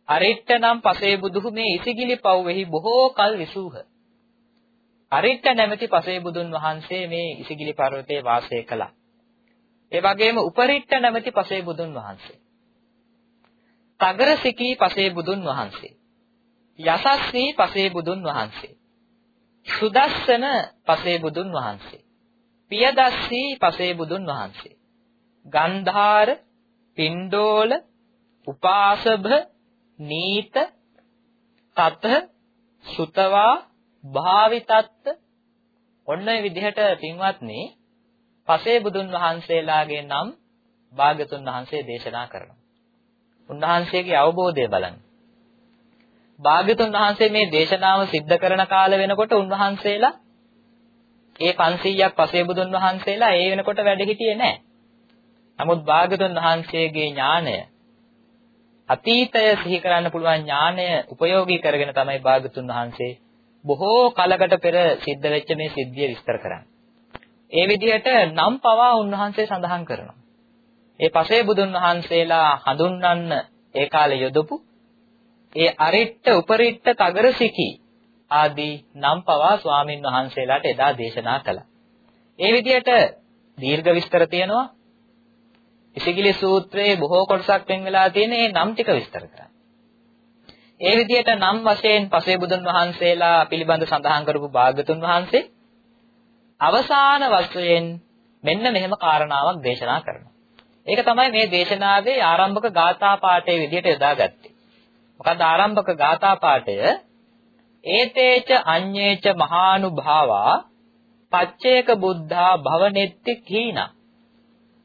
අරිට්ඨ නම් පසේ බුදුහු මේ ඉසිගිලි පව්වෙහි බොහෝ කල් විසූහ. අරිට්ඨ නැමැති පසේ බුදුන් වහන්සේ මේ ඉසිගිලි පර්වතයේ වාසය කළා. ඒ වගේම උපරිට්ඨ නැමැති පසේ බුදුන් වහන්සේ. තගරසිකී පසේ බුදුන් වහන්සේ. යසස්සී පසේ බුදුන් වහන්සේ. සුදස්සන පසේ බුදුන් වහන්සේ. පියදස්සී පසේ බුදුන් වහන්සේ. ගන්ධාර, පින්ඩෝල, උපාසභ, නීත, තත, සුතවා භාවිතත්ත ඔන්න ඔය විදිහට පින්වත්නි පසේ බුදුන් වහන්සේලාගේ නම් භාගතුන් වහන්සේ දේශනා කරනවා. උන්වහන්සේගේ අවබෝධය බලන්න. භාග්‍යතුන් වහන්සේ මේ දේශනාව සිද්ධ කරන කාල වෙනකොට උන්වහන්සේලා ඒ 500ක් පසේ බුදුන් වහන්සේලා ඒ වෙනකොට වැඩ හිටියේ නැහැ. නමුත් භාග්‍යතුන් වහන්සේගේ ඥාණය අතීතය සිහි කරන්න පුළුවන් ඥාණය උපයෝගී කරගෙන තමයි භාග්‍යතුන් වහන්සේ බොහෝ කලකට පෙර සිද්ධ වෙච්ච මේ සිද්ධිය විස්තර කරන්නේ. ඒ විදිහට නම් පවා උන්වහන්සේ සඳහන් කරනවා. ඒ පසේ බුදුන් වහන්සේලා හඳුන්වන්න ඒ කාලේ යොදපු ඒ අරිට්ට උපරිට්ට තගරසිකි ආදී නම් පවා ස්වාමින් වහන්සේලාට එදා දේශනා කළා. ඒ විදිහට දීර්ඝ විස්තර තියෙනවා. ඉසිගිලි සූත්‍රයේ බොහෝ කොටසක් වෙන් වෙලා තියෙන මේ නම් ටික විස්තර කරන්නේ. ඒ විදිහට නම් වශයෙන් පසේ බුදුන් වහන්සේලා පිළිබඳ සඳහන් කරපු භාගතුන් වහන්සේ අවසාන වශයෙන් මෙන්න මෙහෙම කාරණාවක් දේශනා කරනවා. ඒක තමයි මේ දේශනාවේ ආරම්භක ගාථා පාඨයේ විදිහට යොදාගත්තේ. මොකද ආරම්භක ගාථා පාඨය ඒතේච අඤ්ඤේච මහානුභාවා පච්චේක බුද්ධා භවනෙත්ති කීනා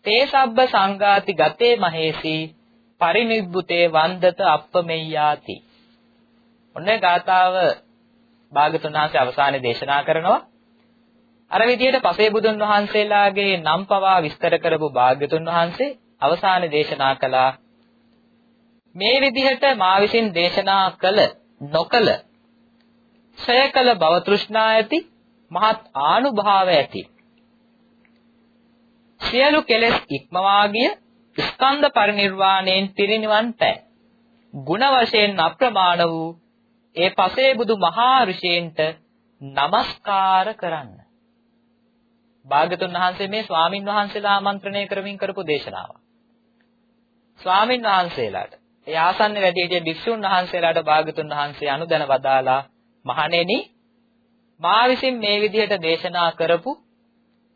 තේ සබ්බ සංඝාති ගතේ මහේසි පරිනිබ්බුතේ වන්දත අප්පමෙය්‍යාති. ඔන්නේ ගාථාව භාගතුන් වහන්සේ අවසානයේ දේශනා කරනවා. අර විදිහට පසේ බුදුන් වහන්සේලාගේ නම් පවා විස්තර කරපු භාග්‍යතුන් වහන්සේ අවසානයේ දේශනා කළා. මේ විදිහට මා විසින් දේශනා කළ නොකල ඡය කළ භව තෘෂ්ණා ඇති මහත් ආනුභාව ඇති. සියලු කෙලෙස් ඉක්මවා ගිය ස්කන්ධ පරිනිර්වාණයෙන් පිරිනිවන් පෑ. ಗುಣ වශයෙන් අප්‍රමාණ වූ ඒ පසේ බුදු මහා ඍෂියන්ට নমස්කාර කරන්න. භාගතුන් වහන්සේ මේ ස්වාමින් වහන්සේලා ආමන්ත්‍රණය කරමින් කරපු දේශනාව. ස්වාමින් වහන්සේලාට ඒ ආසන්න වැඩි හිටිය භික්ෂුන් වහන්සේලාට භාගතුන් වහන්සේ අනුදැන වදාලා මහණෙනි මා විසින් මේ විදිහට දේශනා කරපු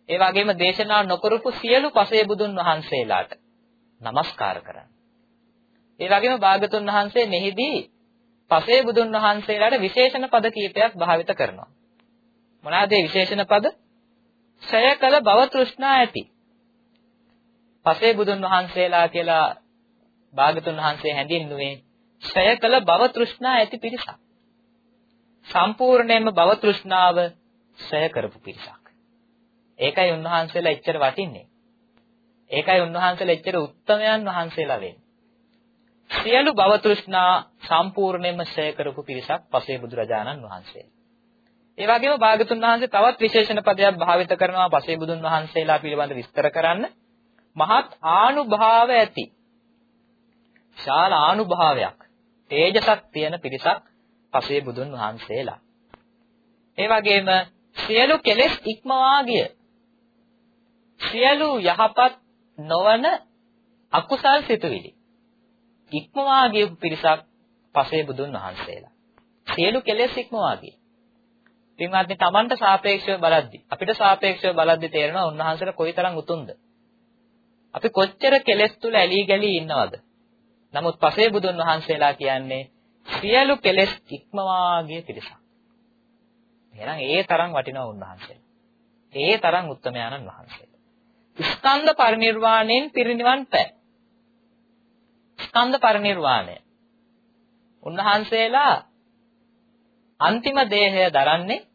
ඒ වගේම දේශනා නොකරපු සියලු පසේ බුදුන් වහන්සේලාට নমස්කාර කරන්න. ඒ වගේම භාගතුන් වහන්සේ මෙහිදී පසේ බුදුන් වහන්සේලාට විශේෂණ පද කීපයක් භාවිත කරනවා. මොනවාද මේ විශේෂණ පද? ඡය කළ භව තෘෂ්ණා ඇති. පසේ බුදුන් වහන්සේලා කියලා භාගතුන් වහන්සේ හැඳින්නුවේ ඡය කළ භව තෘෂ්ණා ඇති පිරිසක්. සම්පූර්ණයෙන්ම භව තෘෂ්ණාව ඡය කරපු පිරිසක්. ඒකයි උන්වහන්සේලා එච්චර වටින්නේ. ඒකයි උන්වහන්සේලා එච්චර උත්තමයන් වහන්සේලා වෙන්නේ. සියලු භව තෘෂ්ණා සම්පූර්ණයෙන්ම ඡය කරපු පිරිසක් පසේ බුදුරජාණන් වහන්සේ. ඒ වගේම භාගතුන් වහන්සේ තවත් විශේෂණ පදයක් භාවිත කරනවා පසේ බුදුන් වහන්සේලා පිළිබඳ විස්තර කරන්න. මහත් ආනුභාව ඇති. ශාල ආනුභාවයක්. තේජසක් තියෙන පිරිසක් පසේ බුදුන් වහන්සේලා. ඒ වගේම සියලු කෙලෙස් ඉක්මවා ගිය සියලු යහපත් නොවන අකුසල් සිතුවිලි ඉක්මවා ගියපු පිරිසක් පසේ බුදුන් වහන්සේලා. සියලු කෙලෙස් ඉක්මවා ගිය. පින්වත්නි Tamanට සාපේක්ෂව බලද්දි අපිට සාපේක්ෂව බලද්දි තේරෙනවා උන්වහන්සේලා කොයිතරම් උතුම්ද. අපි කොච්චර කෙලෙස් තුල ඇලී ගැලී ඉන්නවද? නමුත් පසේ බුදුන් වහන්සේලා කියන්නේ සියලු කෙලෙස් ඉක්මවා ගිය පිරිසක්. එහෙනම් ඒ තරම් වටිනවා උන්වහන්සේලා. ඒ තරම් උත්තමයන්න් වහන්සේලා. ස්කන්ධ පරිනිර්වාණයෙන් පිරිනිවන් පෑ. ස්කන්ධ පරිනිර්වාණය. උන්වහන්සේලා අන්තිම දේහය දරන්නේ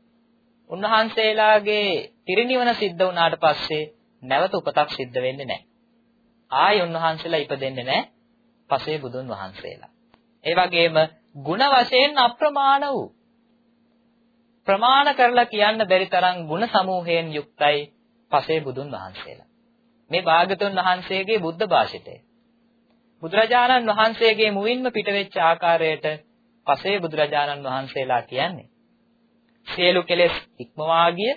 උන්වහන්සේලාගේ පිරිනිවන සිද්ධ වුණාට පස්සේ නැවත උපතක් සිද්ධ වෙන්නේ නැහැ. ආයි උන්වහන්සේලා ඉපදෙන්නේ නැහැ. පසේ බුදුන් වහන්සේලා. ඒ වගේම ಗುಣ වශයෙන් අප්‍රමාණ වූ ප්‍රමාණ කරලා කියන්න බැරි තරම් ಗುಣ සමූහයෙන් යුක්තයි පසේ බුදුන් වහන්සේලා. මේ භාගතුන් වහන්සේගේ බුද්ධ භාෂිතය. බුදුරජාණන් වහන්සේගේ මුවින්ම පිටවෙච්ච ආකාරයට පසේ බුදුරජාණන් වහන්සේලා කියන්නේ සියලු කෙලෙස් ඉක්මවා ගිය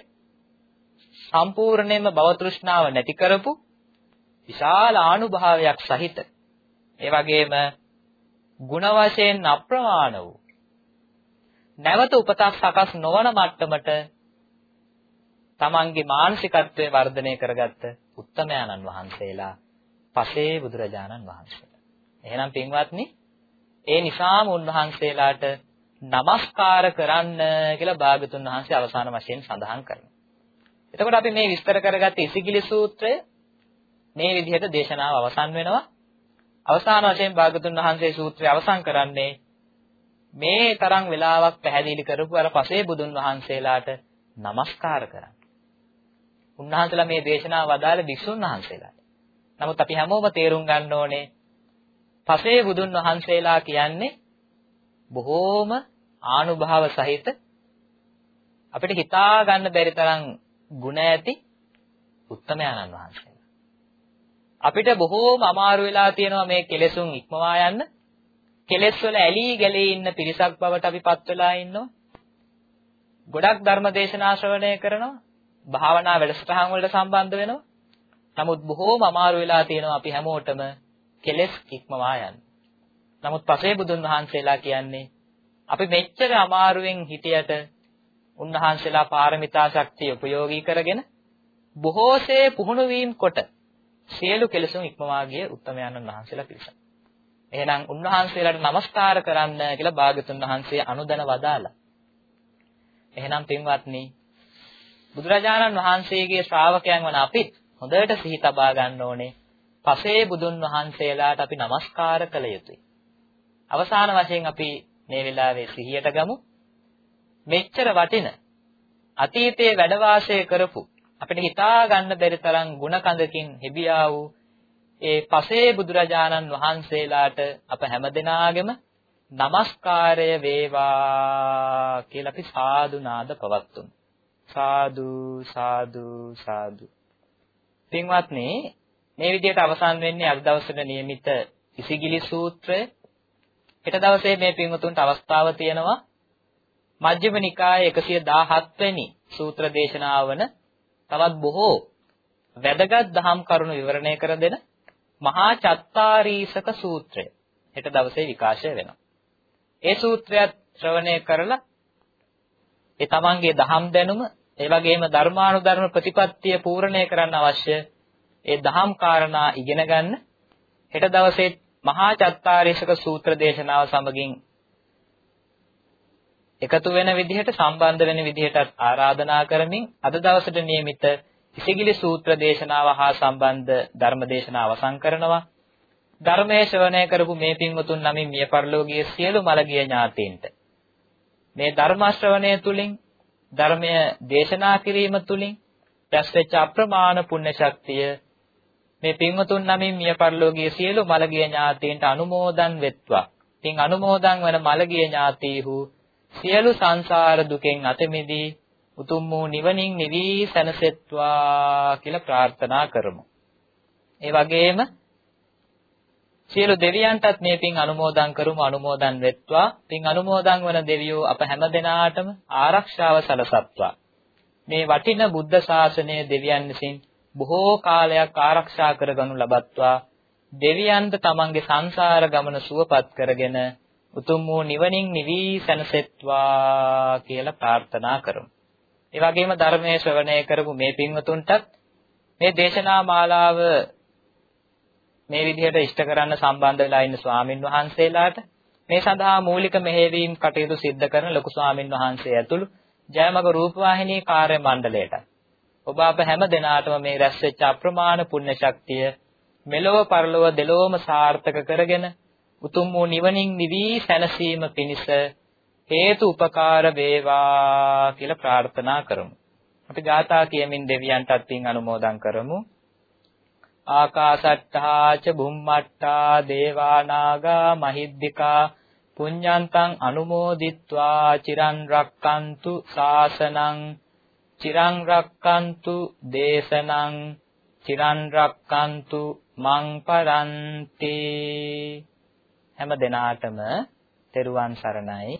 සම්පූර්ණයෙන්ම භව තෘෂ්ණාව නැති කරපු විශාල ආනුභාවයක් සහිත ඒ වගේම ಗುಣ වශයෙන් අප්‍රමාණ වූ නැවත උපතක් සකස් නොවන මට්ටමට තමන්ගේ මානසිකත්වයේ වර්ධනය කරගත්ත උත්තමයන්න් වහන්සේලා පසේ බුදුරජාණන් වහන්සේලා. එහෙනම් පින්වත්නි ඒ නිසාම උන්වහන්සේලාට নমස්කාර කරන්න කියලා භාගතුන් වහන්සේ අවසාන වශයෙන් සඳහන් කරනවා. එතකොට අපි මේ විස්තර කරගත්ත ඉසිගිලි සූත්‍රය මේ විදිහට දේශනාව අවසන් වෙනවා. අවසාන වශයෙන් භාගතුන් වහන්සේ සූත්‍රය අවසන් කරන්නේ මේ තරම් වෙලාවක් පැහැදිලි කරපු අර පසේ බුදුන් වහන්සේලාට নমස්කාර කරන්න. උන්වහන්සේලා මේ දේශනාව වදාළ භික්ෂුන් වහන්සේලාට. නමුත් අපි හැමෝම තේරුම් ගන්න ඕනේ පසේ බුදුන් වහන්සේලා කියන්නේ බොහෝම ආනුභාව සහිත අපිට හිතා ගන්න බැරි තරම් ගුණ ඇති උත්තමයන්න් වහන්සේලා. අපිට බොහෝම අමාරු වෙලා තියෙනවා මේ කෙලෙසුන් ඉක්මවා යන්න. කෙලෙස් වල ඇලී ගැලී ඉන්න පිරිසක් බවට අපිපත් වෙලා ඉන්නවා. ගොඩක් ධර්ම දේශනා ශ්‍රවණය කරනවා. භාවනා වැඩසටහන් වලට සම්බන්ධ වෙනවා. නමුත් බොහෝම අමාරු වෙලා තියෙනවා අපි හැමෝටම කෙලෙස් ඉක්මවා යන්න. නමුත් පසේ බුදුන් වහන්සේලා කියන්නේ අපි මෙච්චර අමාරුවෙන් හිටියට උන්වහන්සේලා පාරමිතා ශක්තිය ප්‍රයෝගී කරගෙන බොහෝසේ පුහුණු වීම කොට සියලු කෙලෙසුන් ඉක්මවා ගිය උත්තමයන්න් වහන්සේලා පිරිසක්. එහෙනම් උන්වහන්සේලාට নমස්කාර කරන්න කියලා භාගතුන් වහන්සේ අනුදැන වදාලා. එහෙනම් පින්වත්නි බුදුරජාණන් වහන්සේගේ ශ්‍රාවකයන් වන අපිත් හොඳට සිහි තබා ගන්න ඕනේ. පසේ බුදුන් වහන්සේලාට අපි নমස්කාර කළ යුතුයි. අවසාන වශයෙන් අපි මේ වෙලාවේ සිහියට ගමු. මෙච්චර වටින අතීතයේ වැඩ වාසය කරපු අපිට හිතා ගන්න බැරි තරම් ಗುಣ කඳකින් හිබියා වූ ඒ පසේ බුදුරජාණන් වහන්සේලාට අප හැමදෙනාගේම নমස්කාරය වේවා කියලා අපි සාදුනාද පවත්තුමු සාදු සාදු සාදු. පින්වත්නි මේ විදිහට අවසන් වෙන්නේ අද දවසේ නියමිත ඉසිගිලි සූත්‍රය. හෙට දවසේ මේ පින්වතුන්ට අවස්ථාව තියෙනවා මජ්ක්‍ධිම නිකායේ 117 වෙනි සූත්‍ර දේශනාව වන තවත් බොහෝ වැදගත් දහම් කරුණු විවරණය කර දෙන මහා චත්තාරීසක සූත්‍රය හෙට දවසේ විකාශය වෙනවා. ඒ සූත්‍රයත් ශ්‍රවණය කරලා ඒ තමන්ගේ දහම් දැනුම ඒ වගේම ධර්මානුධර්ම ප්‍රතිපත්තිය පූර්ණේ කරන්න අවශ්‍ය ඒ දහම් කාරණා ඉගෙන ගන්න. හෙට දවසේ මහා චත්තාරීසක සූත්‍ර දේශනාව සමගින් එකතු වෙන විදිහට සම්බන්ධ වෙන විදිහට ආරාධනා කරමින් අද දවසට නියමිත ඉසිගිලි සූත්‍ර දේශනාව හා සම්බන්ධ ධර්ම දේශනාව අවසන් කරනවා. ධර්මයේ ශ්‍රවණය කරපු මේ පින්වතුන් නමින් මිය පරලෝකීය සියලු මළගිය ඥාතීන්ට මේ ධර්ම ශ්‍රවණය තුලින් ධර්මය දේශනා කිරීම තුලින් රැස්වෙච්ච අප්‍රමාණ පුණ්‍ය ශක්තිය මේ පින්වතුන් නමින් මිය පරලෝකීය සියලු මළගිය ඥාතීන්ට අනුමෝදන් වෙත්වා. පින් අනුමෝදන් වන මළගිය ඥාතීහු සියලු සංසාර දුකෙන් අත මිදී උතුම් වූ නිවනින් නිවි සැනසෙත්වා කියලා ප්‍රාර්ථනා කරමු. ඒ වගේම සියලු දෙවියන්ටත් මේ පින් අනුමෝදන් කරමු අනුමෝදන් වෙත්වා. පින් අනුමෝදන් වන දෙවියෝ අප හැම දිනාටම ආරක්ෂාව සලසත්වා. මේ වටින බුද්ධ ශාසනය දෙවියන් විසින් බොහෝ කාලයක් ආරක්ෂා කරගනු ලබත්වා. දෙවියන්ට තමන්ගේ සංසාර ගමන සුවපත් කරගෙන උතුම් වූ නිවනින් නිවි සැනසෙත්වා කියලා ප්‍රාර්ථනා කරමු. ඒ වගේම ධර්මයේ ශ්‍රවණය කරපු මේ පින්වතුන්ටත් මේ දේශනා මාලාව මේ විදිහට ඉෂ්ට කරන්න සම්බන්ධ වෙලා ඉන්න ස්වාමින් වහන්සේලාට මේ සඳහා මූලික මෙහෙයවීම් කටයුතු සිද්ධ කරන ලොකු ස්වාමින් වහන්සේ ඇතුළු ජයමග රූපවාහිනී කාර්ය මණ්ඩලයට ඔබ අප හැම දිනාටම මේ රැස්වෙච්ච අප්‍රමාණ පුණ්‍ය ශක්තිය මෙලොව පරලොව දෙලොවම සාර්ථක කරගෙන උතුම් වූ නිවනින් නිවි සැනසීම පිණිස හේතු උපකාර වේවා කියලා ප්‍රාර්ථනා කරමු. අපි ගාථා කියමින් දෙවියන්ටත් පින් අනුමෝදන් කරමු. ආකාසට්ඨා ච බුම්මට්ඨා දේවානාගා මහිද්దికා පුඤ්ඤන්තං අනුමෝදිත්වා චිරන් රක්칸තු සාසනං චිරන් රක්칸තු දේශනං චිරන් රක්칸තු මං පරන්ති හැම දිනාටම තෙරුවන් සරණයි.